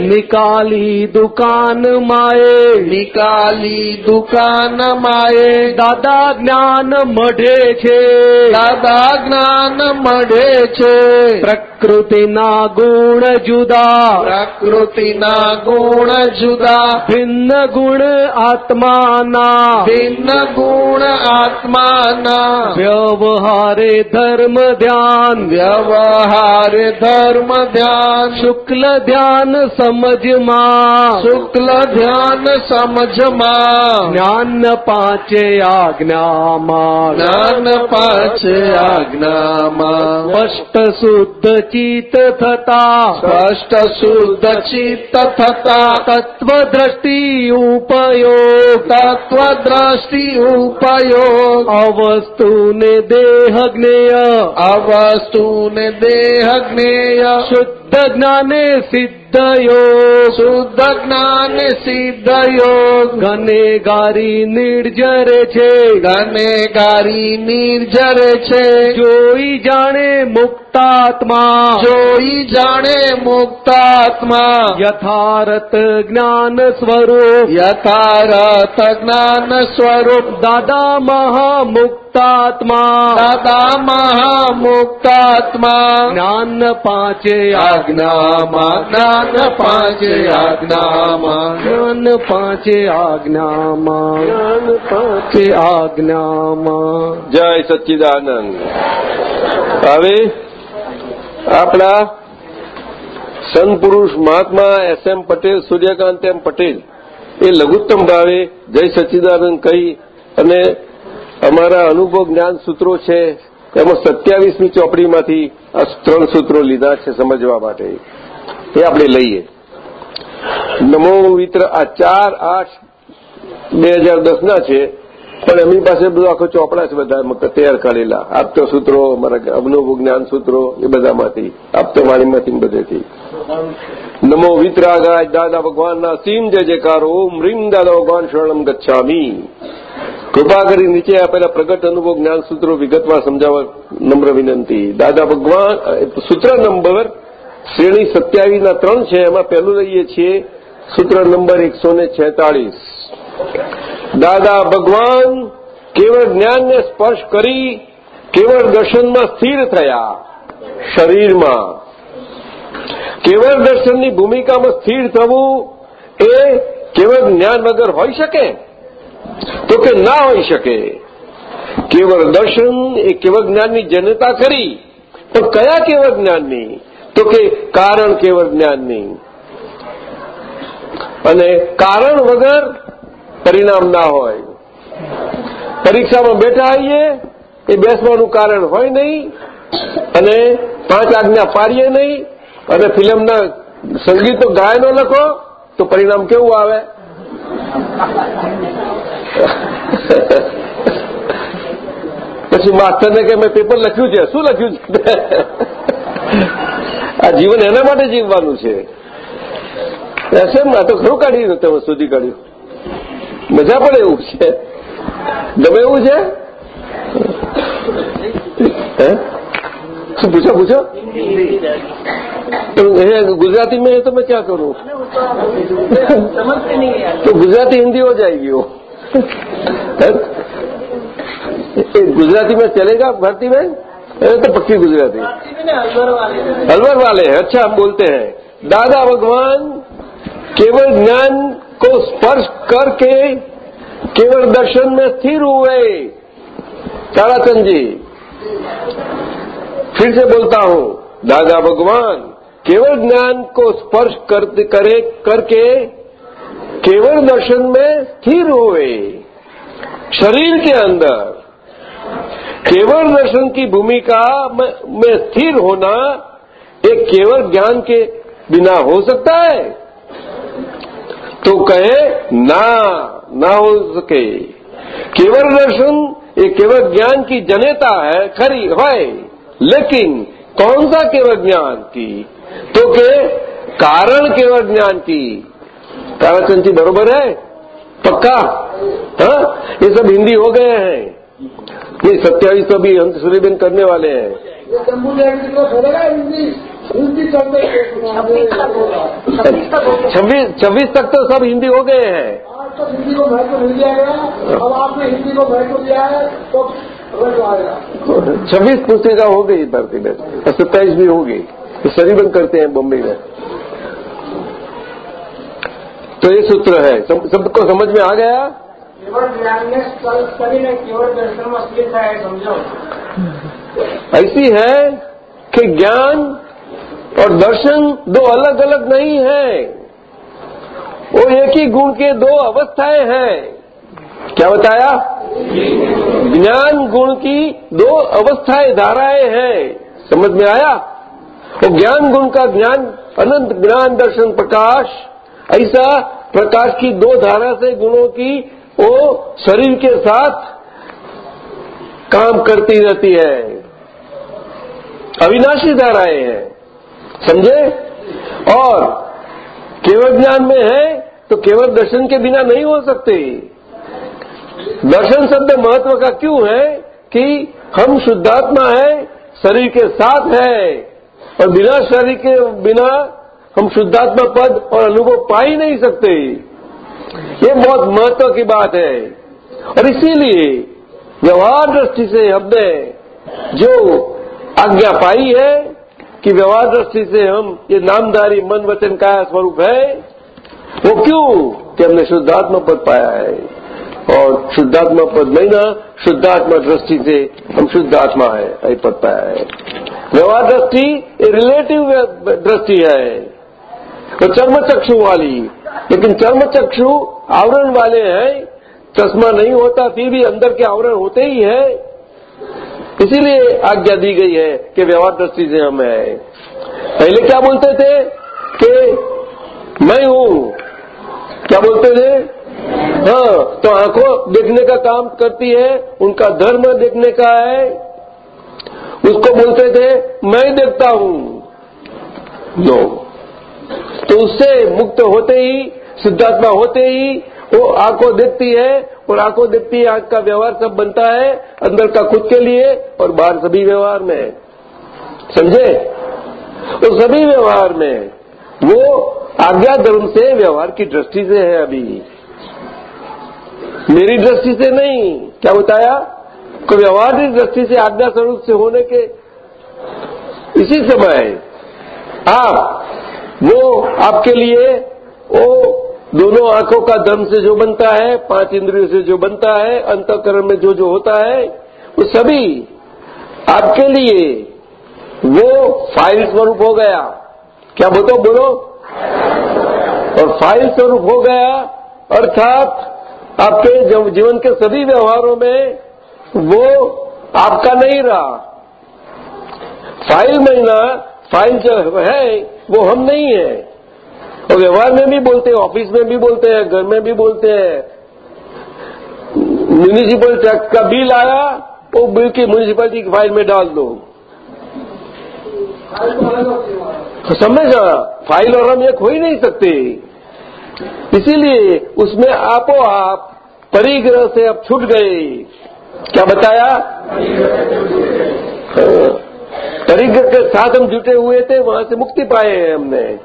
નિકાલી દુકાન માએ નિકાલી દુકાન માએ દાદા જ્ઞાન મઢે છે. દાદા જ્ઞાન મઢે છે. પ્રકૃતિના ગુણ જુદા. પ્રકૃતિના ગુણ જુદા. ભિન્ન ગુણ આત્માના. ભિન્ન ગુણ આત્માના. વ્યવહારે ધર્મ ધ્યાન. વ્યવહારે ધર્મ ધ્યાન. શુક્લ ધ્યાન સમજમાં. શુક્લ ધ્યાન સમજમાં. જ્ઞાન પાંચે આજ્ઞામાં જ્ઞાન પાંચે આજ્ઞામાં સ્પષ્ટ શુદ્ધ ચિત્ત થતા સ્પષ્ટ શુદ્ધ ચિત્ત થતા તત્વ દ્રષ્ટિ ઉપયોગ તત્વ દ્રષ્ટિ ઉપયોગ અવસ્તુને દેહ જ્ઞેય અવસ્તુને દેહ જ્ઞેય શુદ્ધ જ્ઞાને સિદ્ધ યોગ શુદ્ધ જ્ઞાન સિદ્ધયો ગને ગારી નિર્જરે છે ગનેગારી નિર્જર છે જોઈ જાણે મુક્તાત્મા જોઈ જાણે મુક્તાત્મા યથારત જ્ઞાન સ્વરૂપ યથારથ જ્ઞાન સ્વરૂપ દાદા મહામુક્તાત્મા દાદા મહામુક્તાત્મા જ્ઞાન પાંચે આજ્ઞામાં જ્ઞાન પાંચે આજ્ઞામાં જ્ઞાન પાંચે આજ્ઞામાં જ્ઞાન પાંચે આજ્ઞામાં જય સચ્ચિદાનંદ હવે આપણા સંત પુરુષ Mahatma S M Patel Suryakant M Patel એ લઘુત્તમ ભાવે જય સચ્ચિદાનંદ કહી અને અમારા અનુભવ જ્ઞાન સૂત્રો છે, એમાં સત્યાવીસમી ચોપડીમાંથી આ ત્રણ સૂત્રો લીધા છે સમજવા માટે. એ આપણે લઈએ. નમો મિત્ર, આ ચાર આઠ બે હજાર છે, પણ એમની પાસે બધું આખો ચોપડા છે બધા તૈયાર કરેલા. આપતો સૂત્રો, અમારા અનુભવ જ્ઞાન સૂત્રો, એ બધામાંથી આપતો વાણીમાંથી બધેથી. નમો વિતરાગાય દાદા ભગવાનના સીમ જય જયકાર ઓમ રીમ દાદા ભગવાન શરણમ ગચ્છામી. કૃપા કરી નીચે આપેલા પ્રગટ અનુભવ જ્ઞાન સૂત્રો વિગતમાં સમજાવવા નમ્ર વિનંતી. દાદા ભગવાન સૂત્ર નંબર શ્રેણી સત્યાવીસના ત્રણ છે. એમાં પહેલું લઈએ છીએ સૂત્ર નંબર એકસો દાદા ભગવાન, કેવળ જ્ઞાનને સ્પર્શ કરી કેવળ દર્શનમાં સ્થિર થયા શરીરમાં. કેવળ દર્શનની ભૂમિકામાં સ્થિર થવું એ કેવળ જ્ઞાન વગર હોઈ શકે? તો કે ના હોઈ શકે. કેવળ દર્શન એ કેવળ જ્ઞાનની જનતા કરી. પણ કયા કેવળ જ્ઞાનની? તો કે કારણ કેવળ જ્ઞાનની. અને કારણ વગર પરિણામ ના હોય. પરીક્ષામાં બેઠા આવીએ, એ બેસવાનું કારણ હોય નહીં, અને પાંચ આજ્ઞા પાડીએ નહીં, અને ફિલ્મના સંગીતો ગાયનો લખો, તો પરિણામ કેવું આવે? પછી માસ્ટરને કે મેં પેપર લખ્યું છે. શું લખ્યું છે? આ જીવન એના માટે જીવવાનું છે. એસએમ આ તો ખરું કાઢ્યું તમે સુધી કાઢ્યું. મજા પડે એવું છે. ગમે એવું છે? શું પૂછો પૂછો? ગુજરાતી મેં તો મેં ક્યાં કરું? તો ગુજરાતી હિન્દીઓ જ આવી ગયું. गुजराती में चलेगा भर्ती में? ये तो पक्की गुजराती। अलवर वाले हैं अच्छा हम बोलते हैं। दादा भगवान, केवल ज्ञान को स्पर्श करके केवल दर्शन में स्थिर हुए। ताराचंद जी, फिर से बोलता हूँ, दादा भगवान, केवल ज्ञान को स्पर्श करे करके केवल दर्शन में स्थिर हुए। शरीर के अंदर। केवल दर्शन की भूमिका में स्थिर होना एक केवल ज्ञान के बिना हो सकता है। तो कहे, ना ना हो सके। केवल दर्शन ये केवल ज्ञान की जनेता है, खरी, है। लेकिन कौन सा केवल ज्ञान की? तो के, कारण केवल ज्ञान की। ताराचंद जी बरोबर है? पक्का? हाँ? ये सब हिंदी हो गए हैं। ये सत्यावीस तो भी हम सूर्यबेन करने वाले हैं। छब्बीस छब्बीस तक तो सब हिंदी हो गए हैं। आज तो हिंदी को महत्व मिल जाएगा अब आपने हिंदी को महत्व दिया है तो छब्बीस पुस्तिका हो गई भर्ती में और सत्ताईस भी होगी। तो शरीबन करते हैं बम्बई में। तो ये सूत्र है। सबको समझ में आ गया? दर्शन है ऐसी है कि ज्ञान और दर्शन दो अलग अलग नहीं है। वो एक ही गुण के दो अवस्थाएँ हैं। क्या बताया? ज्ञान गुण की दो अवस्थाएँ धाराएँ हैं। समझ में आया? वो ज्ञान गुण का ज्ञान अनंत ज्ञान दर्शन प्रकाश ऐसा प्रकाश की दो धारा से गुणों की वो शरीर के साथ काम करती रहती है। अविनाशी धाराएँ हैं, समझे? और केवल ज्ञान में है तो केवल दर्शन के बिना नहीं हो सकते। दर्शन शब्द महत्व का क्यों है कि हम शुद्धात्मा है, शरीर के साथ है, और बिना शरीर के बिना हम शुद्धात्मा पद और अनुभव पा ही नहीं सकते। ये बहुत महत्व की बात है। और इसीलिए व्यवहार दृष्टि से हमने जो आज्ञा पाई है कि व्यवहार दृष्टि से हम ये नामधारी मन वचन का स्वरूप है, वो क्यों कि हमने शुद्धात्मा पद पाया है? और शुद्धात्मा पद नहीं ना, शुद्धात्मा दृष्टि से हम शुद्धात्मा है पद पाया है। व्यवहार दृष्टि रिलेटिव दृष्टि है। वो चर्म चक्षु वाली। लेकिन चर्म चक्षु आवरण वाले हैं, चश्मा नहीं होता, फिर भी अंदर के आवरण होते ही है। इसीलिए आज्ञा दी गई है कि व्यवहार दृष्टि से हम है। पहले क्या बोलते थे कि मैं हूँ? क्या बोलते थे? हाँ तो आँखों देखने का काम करती है, उनका धर्म देखने का है। उसको बोलते थे, मैं देखता हूँ। नो तो उससे मुक्त होते ही सिद्धात्मा होते ही, वो आँखों देखती है, और आँखों देखती है, आँख का व्यवहार सब बनता है, अंदर का खुद के लिए, और बाहर सभी व्यवहार में। समझे? तो सभी व्यवहार में, वो आज्ञा धर्म से व्यवहार की दृष्टि से है अभी। मेरी दृष्टि से नहीं। क्या बताया? को व्यवहार की दृष्टि से आज्ञा स्वरूप से होने के इसी समय आप वो आपके लिए, वो दोनों आँखों का धर्म से जो बनता है, पाँच इंद्रियों से जो बनता है, अंतकरण में जो जो होता है, वो सभी आपके लिए वो फ़ाइल स्वरूप हो गया। क्या बोलो बोलो। और फ़ाइल स्वरूप हो गया, अर्थात आपके जीवन के सभी व्यवहारों में वो आपका नहीं रहा। फ़ाइल महीना फ़ाइल जो है वो हम नहीं है। और व्यवहार में भी बोलते हैं ऑफ़िस में भी बोलते हैं घर में भी बोलते हैं। म्यूनिसिपल टैक्स का बिल आया वो बिल की म्यूनिसिपैलिटी की फ़ाइल में डाल दो। तो समझा फ़ाइल और हम ये खो ही नहीं सकते। इसीलिए उसमें आपो आप परिग्रह से अब छूट गए। क्या बताया? परिग्रह के साथ हम जुटे हुए थे, वहाँ से मुक्ति पाए हैं हमने।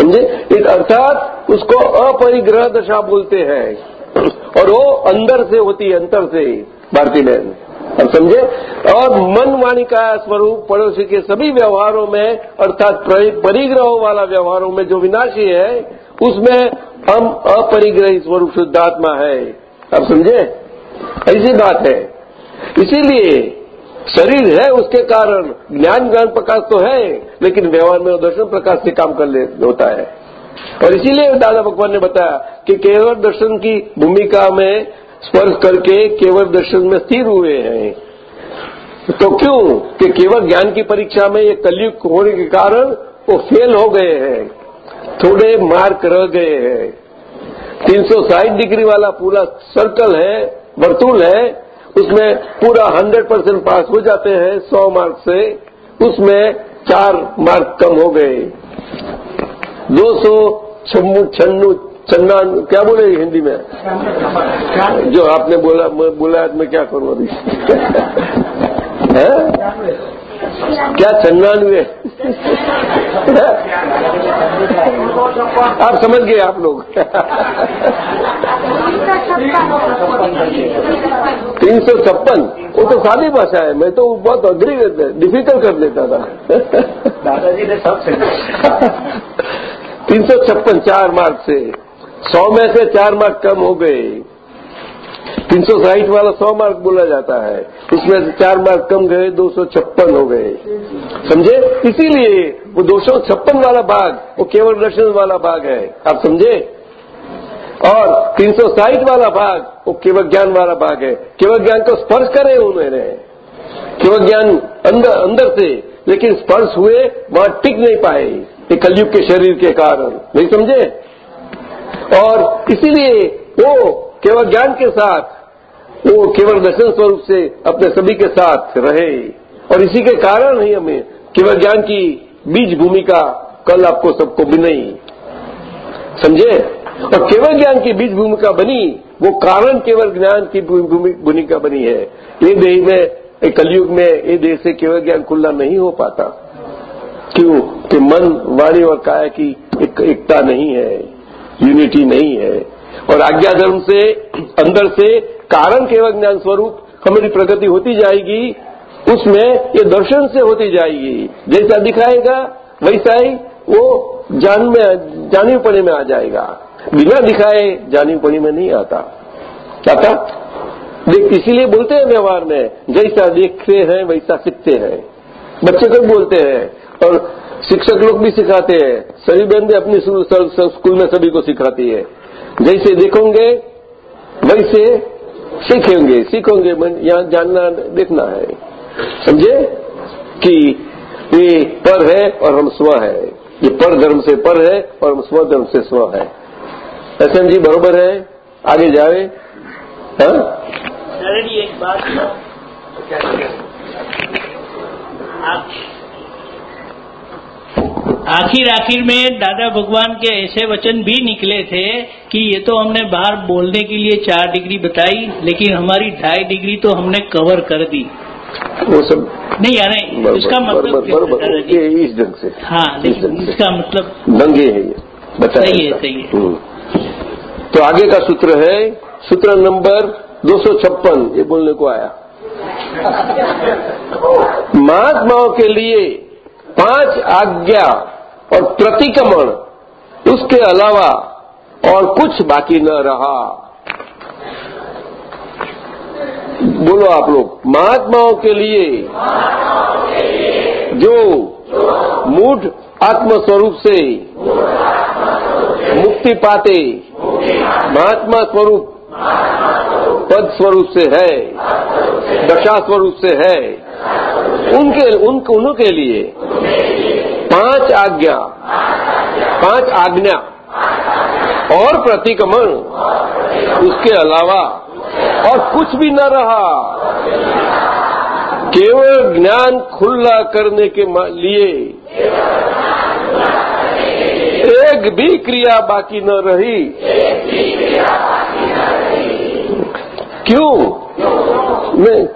समझे? इस अर्थात उसको अपरिग्रह दशा बोलते हैं। और वो अंदर से होती है, अंतर से भारतीय बहन। अब समझे? और मन वाणी का स्वरूप पड़ोसी के सभी व्यवहारों में, अर्थात परिग्रहों वाला व्यवहारों में जो विनाशी है, उसमें हम अपरिग्रही स्वरूप शुद्धात्मा है। अब समझे? ऐसी बात है। इसीलिए शरीर है उसके कारण, ज्ञान ज्ञान प्रकाश तो है, लेकिन व्यवहार में दर्शन प्रकाश से काम कर ले होता है। और इसीलिए दादा भगवान ने बताया कि केवल दर्शन की भूमिका में स्पर्श करके केवल दर्शन में स्थिर हुए हैं। तो क्यों? कि केवल ज्ञान की परीक्षा में ये कलयुग होने के कारण वो फेल हो गए हैं। थोड़े मार्क रह गए हैं। 360 डिग्री वाला पूरा सर्कल है, वर्तुल है उसमें पूरा 100 परसेंट पास हो जाते हैं 100 मार्क से, उसमें चार मार्क कम हो गए। दो सौ छन्नू चन्ना क्या बोले हिंदी में? जो आपने बोला बोला मैं क्या करूँ अभी? [LAUGHS] क्या चन्नानवे [LAUGHS] आप समझ गए आप लोग। [LAUGHS] तीन सौ छप्पन? वो तो सादी भाषा है। मैं तो बहुत अग्री डिफ़िकल्ट कर देता था। दादाजी ने सब तीन सौ छप्पन चार मार्क से। सौ में से चार मार्क कम हो गए। तीन सौ साठ वाला सौ मार्क बोला जाता है। उसमें से चार मार्क कम गए दो सौ छप्पन हो गए। समझे? इसीलिए वो दो सौ छप्पन वाला भाग वो केवल दर्शन वाला भाग है। आप समझे? और तीन सौ साठ वाला भाग, वो केवल ज्ञान वाला भाग है। केवल ज्ञान को स्पर्श करे उन्होंने केवल ज्ञान अंदर अंदर से, लेकिन स्पर्श हुए, वहाँ टिक नहीं पाए ये कलयुग के शरीर के कारण। नहीं समझे? और इसीलिए वो केवल ज्ञान के साथ, वो केवल दर्शन स्वरूप से अपने सभी के साथ रहे। और इसी के कारण ही हमें केवल ज्ञान की बीज भूमिका कल आपको सबको बनी समझे? और केवल ज्ञान की बीज भूमिका बनी वो कारण केवल ज्ञान की भूमिका बनी है। ये देह में कलयुग में ये देह से केवल ज्ञान खुला नहीं हो पाता। क्यों? कि मन वाणी और काया की एक, एकता नहीं है यूनिटी नहीं है। और आज्ञा धर्म से अंदर से कारण केवल ज्ञान स्वरूप हमारी प्रगति होती जाएगी उसमें ये दर्शन से होती जाएगी। जैसा दिखाएगा वैसा ही वो जान में जानी पड़े में आ जाएगा। बिना दिखाए जानी पड़ी में नहीं आता। आता देख इसीलिए बोलते हैं व्यवहार में, जैसा देखते हैं, वैसा सीखते हैं। बच्चे को बोलते हैं और शिक्षक लोग भी सिखाते हैं। सभी बहन भी अपनी स्कूल में सभी को सिखाती है। जैसे देखोगे, वैसे सीखेंगे। सीखोगे यहाँ जानना, देखना है। समझे? कि ये पर है और हम स्व है। ये पर धर्म से पर है और हम स्व धर्म से स्व है। जी बरोबर है आगे जाए हाँ एक बात आखिर आखिर में दादा भगवान के ऐसे वचन भी निकले थे कि ये तो हमने बाहर बोलने के लिए चार डिग्री बताई लेकिन हमारी ढाई डिग्री तो हमने कवर कर दी वो सब नहीं यानी इसका मतलब बर, बर, बर, ये इस ढंग से हाँ लेकिन इसका मतलब दंगे है ये है सही है तो आगे का सूत्र है, सूत्र नंबर दो सौ छप्पन, ये बोलने को आया। महात्माओं के लिए पाँच आज्ञा और प्रतिक्रमण, उसके अलावा और कुछ बाकी न रहा। बोलो आप लोग, महात्माओं के लिए जो मूढ़ आत्मस्वरूप से मुक्ति पाते। महात्मा स्वरूप। पद स्वरूप से है। दशा स्वरूप से है। उनके उन, उनके लिए पाँच आज्ञा पाँच आज्ञा और प्रतिक्रमण उसके अलावा और कुछ भी न रहा। केवल ज्ञान खुला करने के लिए एक भी क्रिया बाकी न रही। क्यों? मैं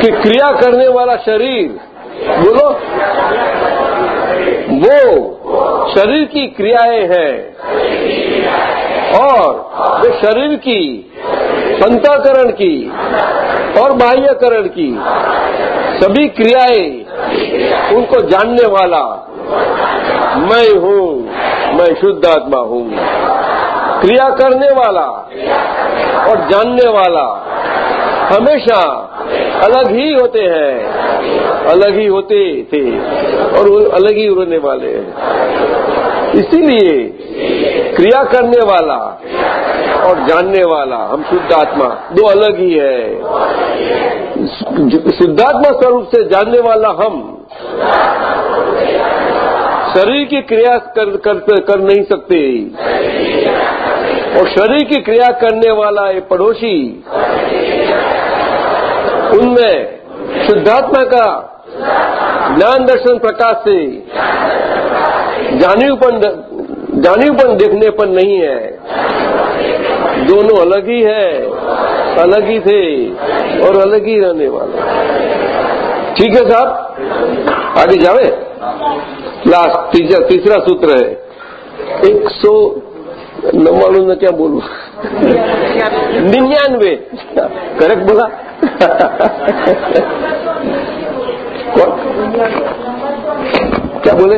कि क्रिया करने वाला शरीर, बोलो। वो शरीर की क्रियाएँ हैं। और वे शरीर की अंतकरण की और बाह्यकरण की सभी क्रियाएँ उनको जानने वाला मैं हूँ, मैं शुद्ध आत्मा हूँ। क्रिया करने वाला और जानने वाला हमेशा अलग ही होते हैं, अलग ही होते थे और अलग ही रहने वाले हैं। इसीलिए क्रिया करने वाला और जानने वाला हम शुद्ध आत्मा दो अलग ही है। शुद्धात्मा स्वरूप से जानने वाला हम शरीर की क्रिया कर, कर, कर नहीं सकते। और शरीर की क्रिया करने वाला ये पड़ोसी उनमें शुद्धात्मा का ज्ञान दर्शन प्रकाश से जानीवपन जानीवपन देखने पर नहीं है। दोनों अलग ही है, अलग ही थे और अलग ही रहने वाले। ठीक है साहब? आगे जावे? लास्ट तीसरा तीसरा सूत्र है। एक सौ नवाणु में क्या बोलू? निन्यानवे। करेक्ट बोला? [LAUGHS] कौन? क्या बोले?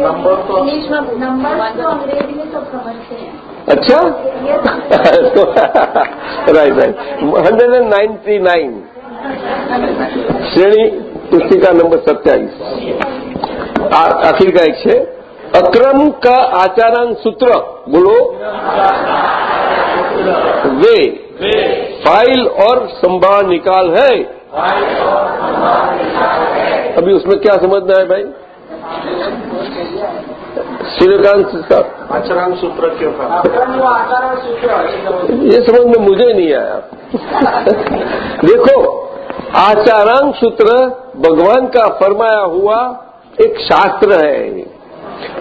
नंबर तो नंबर तो अंग्रेज़ी में सब समझते हैं। अच्छा? Right right hundred and ninety nine श्रेणी पुस्तिका नंबर सत्यावीस आखिर का एक है। अक्रम का आचारण सूत्र बोलो। वे। फ़ाइल और संभाल निकाल है। अभी उसमें क्या समझना है भाई? सूर्यकांत साहब आचरण सूत्र क्यों था ये समझ में मुझे नहीं आया। देखो आचारांग सूत्र भगवान का फरमाया हुआ एक शास्त्र है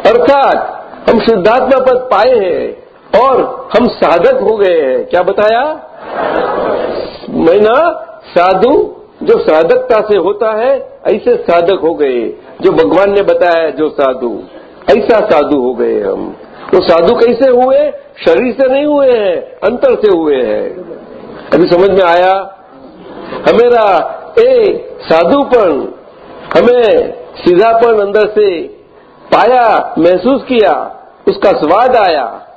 अर्थात हम शुद्धात्मा पद पाए हैं और हम साधक हो गए हैं। क्या बताया? मैं ना साधु जो साधकता से होता है, ऐसे साधक हो गए। जो भगवान ने बताया, जो साधु। ऐसा साधु हो गए हम। तो साधु कैसे हुए? शरीर से नहीं हुए हैं, अंतर से हुए हैं। अभी समझ में आया? हमेरा ए साधुपन हमें सीधापन अंदर से पाया, महसूस किया, उसका स्वाद आया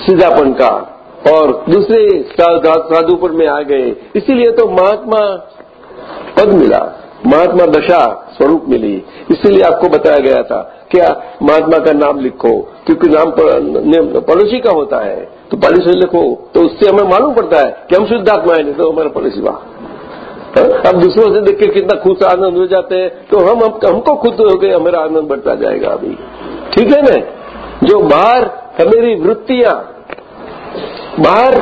सीधापन का। और दूसरे साधुपन में आ गए। इसीलिए तो महात्मा पद मिला, महात्मा दशा स्वरूप मिली। इसीलिए आपको बताया गया था, क्या महात्मा का नाम लिखो, क्योंकि नाम पड़ोसी का होता है। तो पड़ोसी लिखो तो उससे हमें मालूम पड़ता है कि हम शुद्धात्मा है, नहीं तो हमारा पड़ोसी वाह। अब दूसरों से देख के कितना खुद आनंद हो जाते हैं तो हम हमको खुद हो गए, हमारा आनंद बढ़ता जाएगा अभी। ठीक है ना? जो बाहर हमेरी वृत्तियाँ, बाहर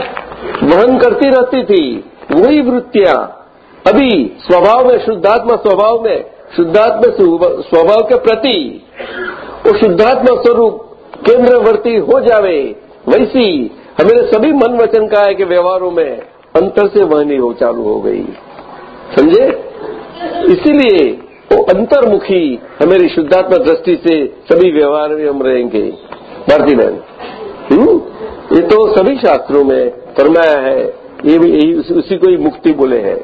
वहन करती रहती थी, वही वृत्तियाँ अभी स्वभाव में, शुद्धात्मा स्वभाव में, शुद्धात्मा स्वभाव के प्रति वो शुद्धात्मा स्वरूप केंद्रवर्ती हो जावे, वैसी हमारे सभी मन वचन का है कि व्यवहारों में अंतर से वहनी हो, चालू हो गई। समझे? इसीलिए वो अंतर्मुखी हमारी शुद्धात्मा दृष्टि से सभी व्यवहार में हम रहेंगे। भारती बहन ये तो सभी शास्त्रों में फरमाया है, ये भी उसी को ही मुक्ति बोले हैं।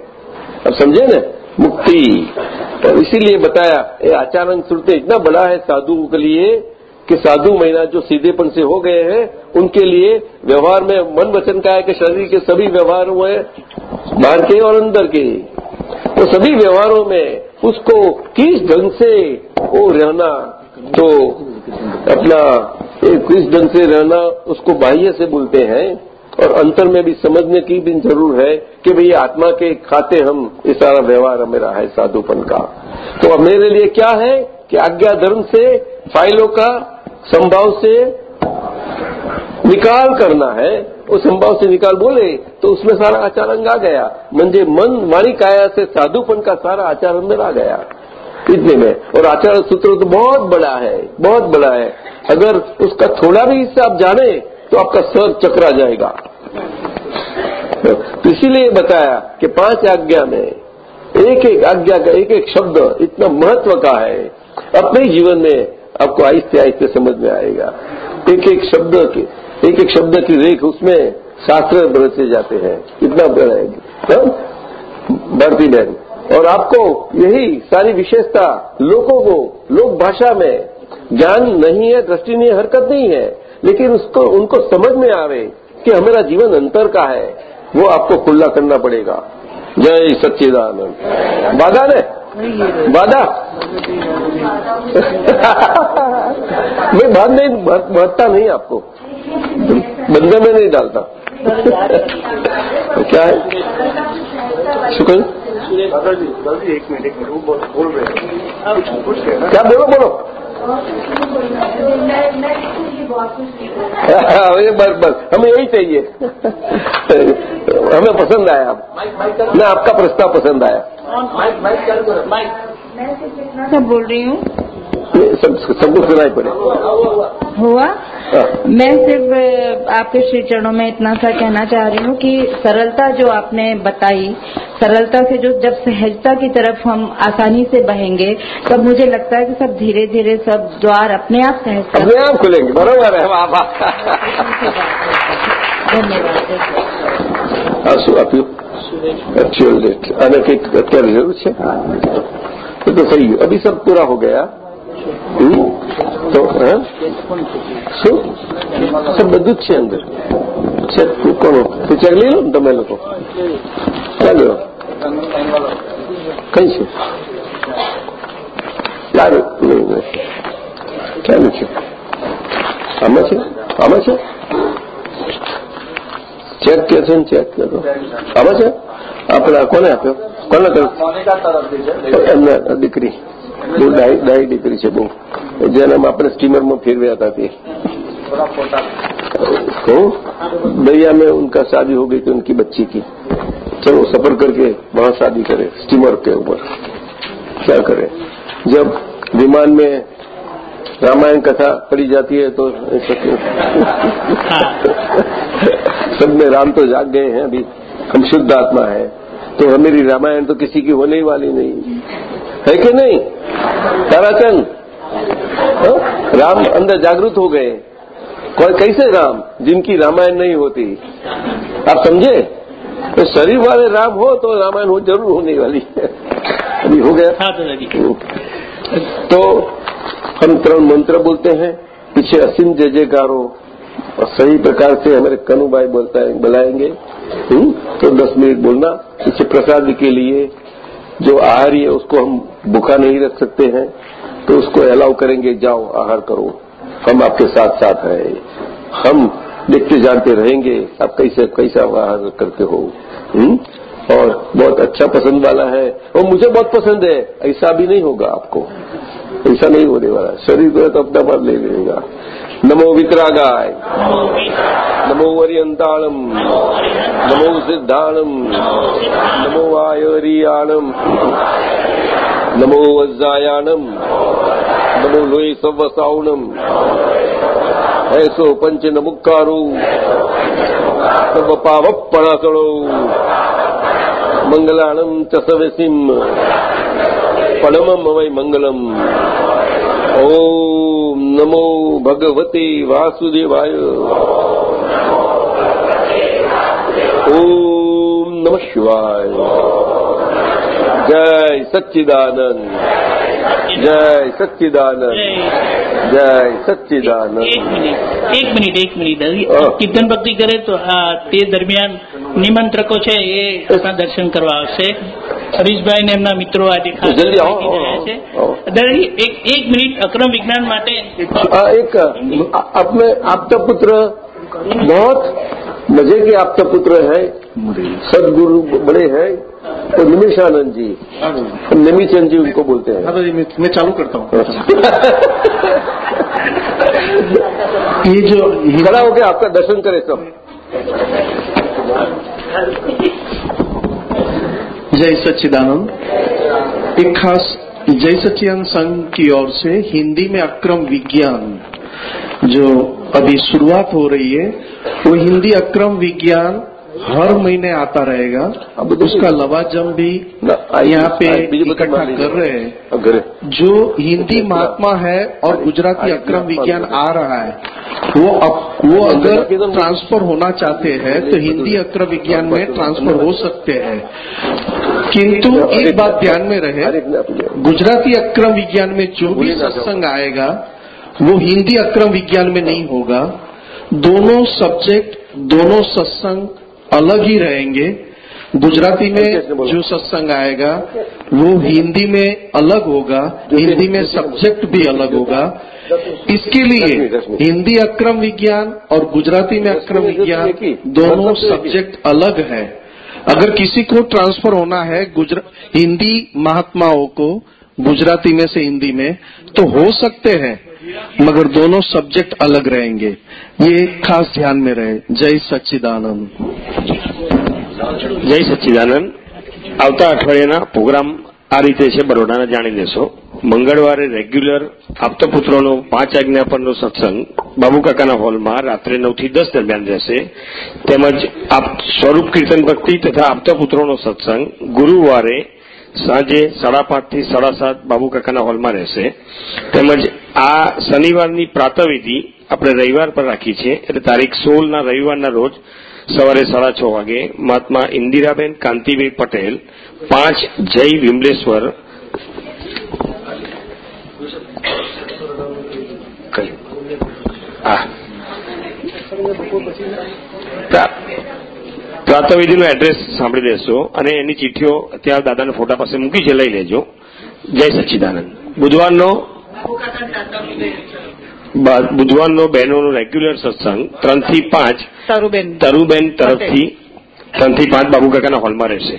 अब समझे ना? मुक्ति। तो इसीलिए बताया ये आचारण श्रुति इतना बड़ा है साधुओं के लिए कि साधु महिला जो सीधेपन से हो गए हैं, उनके लिए व्यवहार में मन वचन का है कि शरीर के सभी व्यवहार हुए बाहर के और अंदर के तो सभी व्यवहारों में उसको किस ढंग से वो रहना तो अपना किस ढंग से रहना, उसको बाह्य से बोलते हैं और अंतर में भी समझने की भी ज़रूर है कि भाई आत्मा के खाते हम, ये सारा व्यवहार मेरा है साधुपन का। तो अब मेरे लिए क्या है कि आज्ञा धर्म से, फाइलों का संभाव से निकाल करना है वो संभाव से निकाल बोले तो उसमें सारा आचार अंग आ गया। म्हणजे मन वाणी काया से साधुपन का सारा आचार अंदर आ गया। इतने में। और आचार सूत्र तो बहुत बड़ा है, बहुत बड़ा है। अगर उसका थोड़ा भी हिस्सा आप जाने तो आपका सर चकरा जाएगा। तो इसीलिए बताया कि पाँच आज्ञा में एक एक आज्ञा का एक एक शब्द इतना महत्व का है, अपने जीवन में आपको आहिस्ते आहिस्ते समझ में आएगा। एक एक शब्द की एक एक शब्द की रेख उसमें शास्त्र बरसे जाते हैं। इतना बढ़ाएगी है? भारती बहन और आपको यही सारी विशेषता लोगों को, लोक भाषा में, ज्ञान नहीं है, दृष्टि नहीं हरकत नहीं है। लेकिन उसको उनको समझ में आवे कि हमारा जीवन अंतर का है वो आपको खुला करना पड़ेगा। जय सच्चिदानंद। बाधा ने? बाधा? [LAUGHS] मैं बात नहीं बढ़ता नहीं आपको। बंधन में नहीं डालता। [LAUGHS] क्या है? शुक्र एक मिनट एक मिनट बोल रहे हैं। क्या बोलो बोलो? ये बस बस हमें यही चाहिए। हमें पसंद आया। आप मैं आपका प्रस्ताव पसंद आया। मैं सब बोल रही हूँ। सब सबको सुनाई पड़े। हुआ। मैं सिर्फ़ आपके श्री चरणों में इतना सा कहना चाह रही हूँ कि सरलता जो आपने बताई सरलता से जो जब सहजता की तरफ़ हम आसानी से बहेंगे तब मुझे लगता है कि सब धीरे धीरे सब द्वार अपने आप सहजता अपने आप खुलेंगे बराबर है। आप धन्यवाद हाँ। तो अभी सब पूरा हो गया। તો શું? બધું જ છે અંદર. ચેક કોનો તો લઈ લો ને તમે લોકો. ચાલ્યો કઈ છે? સારું ચાલુ છે? આમાં છે? આમાં છે? ચેક કે છે ને ચેક કે તો. છે? આપણે કોને આપ્યો? કોને કર્યો એમને દીકરી. બહુ ડાય દીકરી છે બહુ. જેનામાં આપણે સ્ટીમરમાં ફેરવ્યા હતા તે. कहूँ भैया में उनका शादी हो गई थी उनकी बच्ची की चलो सफ़र करके वहाँ शादी करे स्टीमर के ऊपर क्या करें जब विमान में रामायण कथा पढ़ी जाती है तो सब में राम तो जाग गए हैं अभी हम शुद्ध आत्मा है तो हमेरी रामायण तो किसी की होने ही वाली नहीं है कि नहीं? ताराचंद हाँ? राम अंदर जागृत हो गए। कैसे राम? जिनकी रामायण नहीं होती। आप समझे? तो शरीर वाले राम हो तो रामायण हो ज़रूर होने वाली है। अभी हो गया। हाँ दादाजी तो हम त्रण मंत्र बोलते हैं पीछे असीम जय जयकारो। और सही प्रकार से हमारे कनु भाई बोलता है बुलाएँगे। हम्म? तो दस मिनट बोलना। पीछे प्रसाद के लिए जो आहारी है उसको हम भूखा नहीं रख सकते हैं तो उसको अलाउ करेंगे, जाओ, आहार करो। हम आपके साथ साथ हैं। हम देखते जानते रहेंगे, आप कैसे, कैसा आहार करते हो। हम्म? और बहुत अच्छा पसंद वाला है। और मुझे बहुत पसंद है। ऐसा भी नहीं होगा आपको। ऐसा नहीं होने वाला। शरीर को तो अपना बात ले लेगा। नमो वितरागाय नमो वरियंताणम नमो सिद्धाणम। नमो वायरियाणम। नमो वज्रायाणम। नमो लोई सवसावणम ऐसो पंच नमुक्कारो सर्व पावपणासळो मंगलाणम च सवसिम। परमम वै मंगलम। ओम नमो भगवते वासुदेवाय। ओम नमः शिवाय। जय सच्चिदानंद। जय सच्चिदानंद। जय सच्चिदानंद એક મિનિટ એક મિનિટ એક મિનિટ દાદી હા. કીર્તન ભક્તિ કરે તો આ તે દરમિયાન નિમંત્રકો છે એ આપણા દર્શન કરવા આવશે હરીશભાઈ ને એમના મિત્રો આજે ખાસ જલ્દી આવો, બેસી રહ્યા આવો, છે આવો. દાદાજી એક એક મિનિટ અક્રમ વિજ્ઞાન માટે आ, एक आ- अपने आपका पुत्र बहुत मजे के आपका पुत्र है सदगुरु बड़े हैं तो निमिषानंद जी निमिचंद जी उनको बोलते हैं। हाँ मैं, मैं चालू करता हूँ। [LAUGHS] ये जो खड़ा होकर आपका दर्शन करे सब। जय सच्चिदानंद। एक खास जय सच्चिदानंद संघ की ओर से हिंदी में अक्रम विज्ञान जो अभी शुरुआत हो रही है वो हिंदी अक्रम विज्ञान हर महीने आता रहेगा। अब उसका लवाजम भी यहाँ पे इकट्ठा कर रहे हैं। जो हिंदी महात्मा है और गुजराती अक्रम विज्ञान आ रहा है वो अप, वो अगर ट्रांसफ़र होना चाहते हैं तो हिंदी अक्रम विज्ञान में ट्रांसफ़र हो सकते हैं। किंतु एक बात ध्यान में रहे गुजराती अक्रम विज्ञान में जो भी सत्संग आएगा वो हिंदी अक्रम विज्ञान में नहीं होगा। दोनों सब्जेक्ट दोनों सत्संग अलग ही रहेंगे। गुजराती में जो सत्संग आएगा वो हिंदी में अलग होगा हिंदी में सब्जेक्ट भी अलग होगा। इसके लिए हिंदी अक्रम विज्ञान और गुजराती में अक्रम विज्ञान दोनों सब्जेक्ट अलग है। अगर किसी को ट्रांसफ़र होना है हिंदी महात्माओं को गुजराती में से हिंदी में तो हो सकते हैं। मगर दोनों सब्जेक्ट अलग रहेंगे ये खास ध्यान में रहे जय सच्चिदानंद જય સચ્ચિદાનંદ આવતા અઠવાડિયાના પ્રોગ્રામ આ રીતે છે બરોડાના જાણી લેશો મંગળવારે રેગ્યુલર આપતપુત્રોનો પાંચ આજ્ઞા પરનો સત્સંગ બાબુકાકાના હોલમાં રાત્રે નવ થી દસ દરમિયાન રહેશે તેમજ આપ સ્વરૂપ કીર્તન ભક્તિ તથા આપતપુત્રોનો સત્સંગ ગુરુવારે સાંજે સાડા પાંચથી સાડા સાત બાબુકાકાના હોલમાં રહેશે. તેમજ આ શનિવારની પ્રાતવિધિ આપણે રવિવાર પર રાખી છે. એટલે તારીખ સોળના રવિવારના રોજ સવારે સાડા છ વાગે મહાત્મા ઇન્દિરાબેન કાંતિભાઈ પટેલ, પાંચ જય વિમલેશ્વર? હા. પ્રાતઃવિધિનું એડ્રેસ સાંભળી લેશો અને એની ચિઠ્ઠીઓ ત્યાં દાદાના ફોટા પાસે મૂકી છે લઈ લેજો. જય સચ્ચિદાનંદ. બુધવારનો બુધવારનો બહેનોનો રેગ્યુલર સત્સંગ ત્રણથી પાંચ તરુબેન. તરુબેન તરફથી ત્રણથી પાંચ બાબુ કાકાના હોલમાં રહેશે.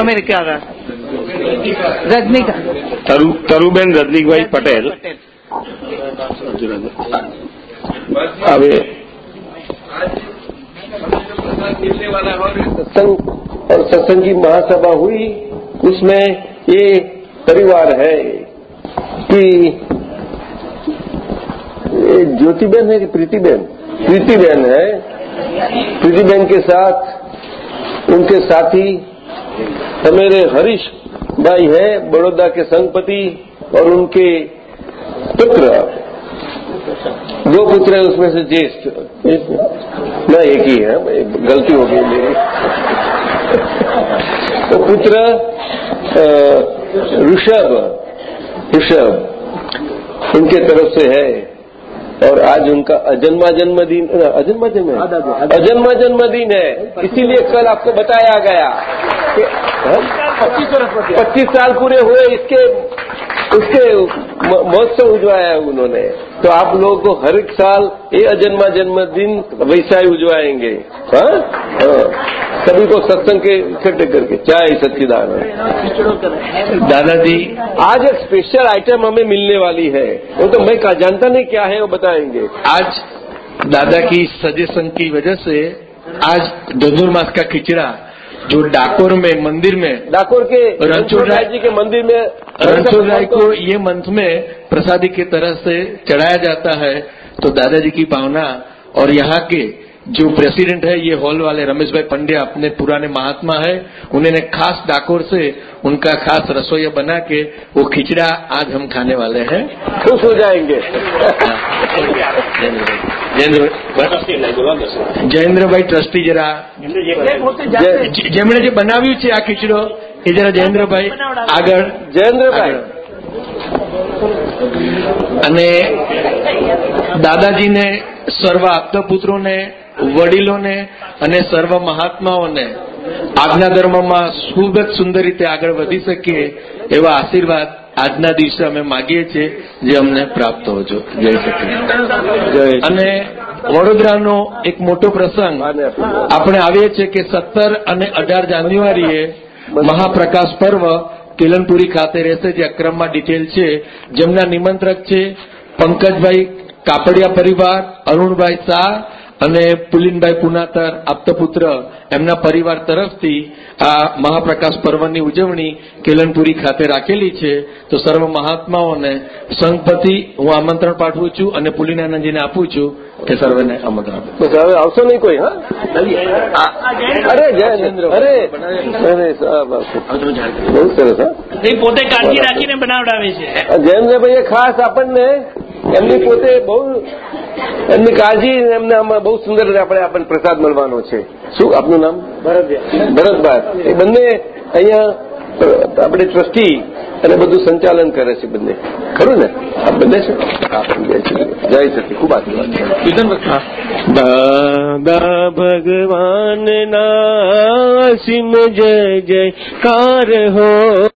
અમેરિકા રજનીકાંત. તરુ તરુબેન રજનીકભાઈ પટેલ. હવે सत्संग और सत्संग महासभा हुई, उसमें ये परिवार है कि ज्योतिबेन है कि प्रीतिबेन? प्रीतिबेन है। प्रीतिबेन के साथ उनके साथी मेरे हरीश भाई है, बड़ौदा के संघपति और उनके पुत्र। दो पुत्र है उसमें से ज्येष्ठ न एक ही है गलती हो गई मेरी। तो पुत्र ऋषभ ऋषभ उनके तरफ़ से है। और आज उनका अजन्मा जन्मदिन अजन्मा जन्म है? अजन्मा जन्मदिन है। इसीलिए कल आपको बताया गया कि पच्चीस साल पूरे हुए इसके उसके महोत्सव उजवाया है उन्होंने। तो आप लोगों को हर एक साल ये अजन्मा जन्मदिन वैसा ही उजवाएँगे। हाँ? हाँ। सभी को सत्संग के इकट्ठे करके। चाहे सच्चिदानंद। दादाजी। आज एक स्पेशल आइटम हमें मिलने वाली है। वो तो मैं जानता नहीं क्या है वो बताएँगे। आज दादा की सजेशन की वजह से आज धनुर्मास का खिचड़ा जो डाकोर में मंदिर में डाकोर के रणछोड़ राय जी के मंदिर में रणछोड़ राय को ये मंथ में प्रसादी की तरह से चढ़ाया जाता है। तो दादाजी की भावना और यहाँ के जो प्रेसिडेंट है ये हॉल वाले रमेश भाई पंड्या अपने पुराने महात्मा है उन्होंने खास डाकोर से उनका खास रसोईया बना के वो खिचड़ा आज हम खाने वाले हैं खुश हो जाएंगे જયેન્દ્રભાઈ ટ્રસ્ટી જરા જે- જેમણે જે બનાવ્યું છે આ ખીચડો એ જરા જયેન્દ્રભાઈ આગળ જયેન્દ્રભાઈ અને દાદાજીને સર્વ આપતપુત્રોને વડીલોને અને સર્વ મહાત્માઓને આજના ધર્મમાં ખૂબ જ સુંદર રીતે આગળ વધી શકીએ એવા આશીર્વાદ આજના દિવસે અમે માગીએ છીએ જે અમને પ્રાપ્ત હોજો. જય સચિદાનંદ અને વડોદરાનો એક મોટો પ્રસંગ આપણે આવીએ છીએ કે સત્તર અને અઢાર જાન્યુઆરીએ મહાપ્રકાશ પર્વ કેલનપુરી ખાતે રહેશે, જે અક્રમમાં ડિટેલ છે. જેમના નિમંત્રક છે પંકજભાઈ કાપડિયા પરિવાર, અરુણભાઈ શાહ અને પુલિનભાઈ પુનાતર આપતપુત્ર એમના પરિવાર તરફથી આ મહાપ્રકાશ પર્વની ઉજવણી કેલનપુરી ખાતે રાખેલી છે. તો સર્વ મહાત્માઓને સંઘપતિ હું આમંત્રણ પાઠવું છું અને પુલિનાનંદજીને આપું છું કે સર્વેને આમંત્રણ આપું. બસ હવે આવશો નહીં કોઈ હા? અરે જયેન્દ્ર અરે બહુ સરસ હા? પોતે કાળજી રાખીને બનાવડાવે છે. જયેન્દ્રભાઈએ ખાસ આપણને એમની પોતે બહુ એમની કાળજી અને એમને આમાં બહુ સુંદર રીતે આપણે આપણને પ્રસાદ મળવાનો છે. શું આપનું નામ? ભરતભાઈ. એ બંને અહીંયા આપણે ટ્રસ્ટી અને બધું સંચાલન કરે છે બંને. ખરું ને? આ બંને છે? જય સતી ખૂબ આશીર્વાદ. દાદા ભગવાન ના અસીમ જય જયકાર હો.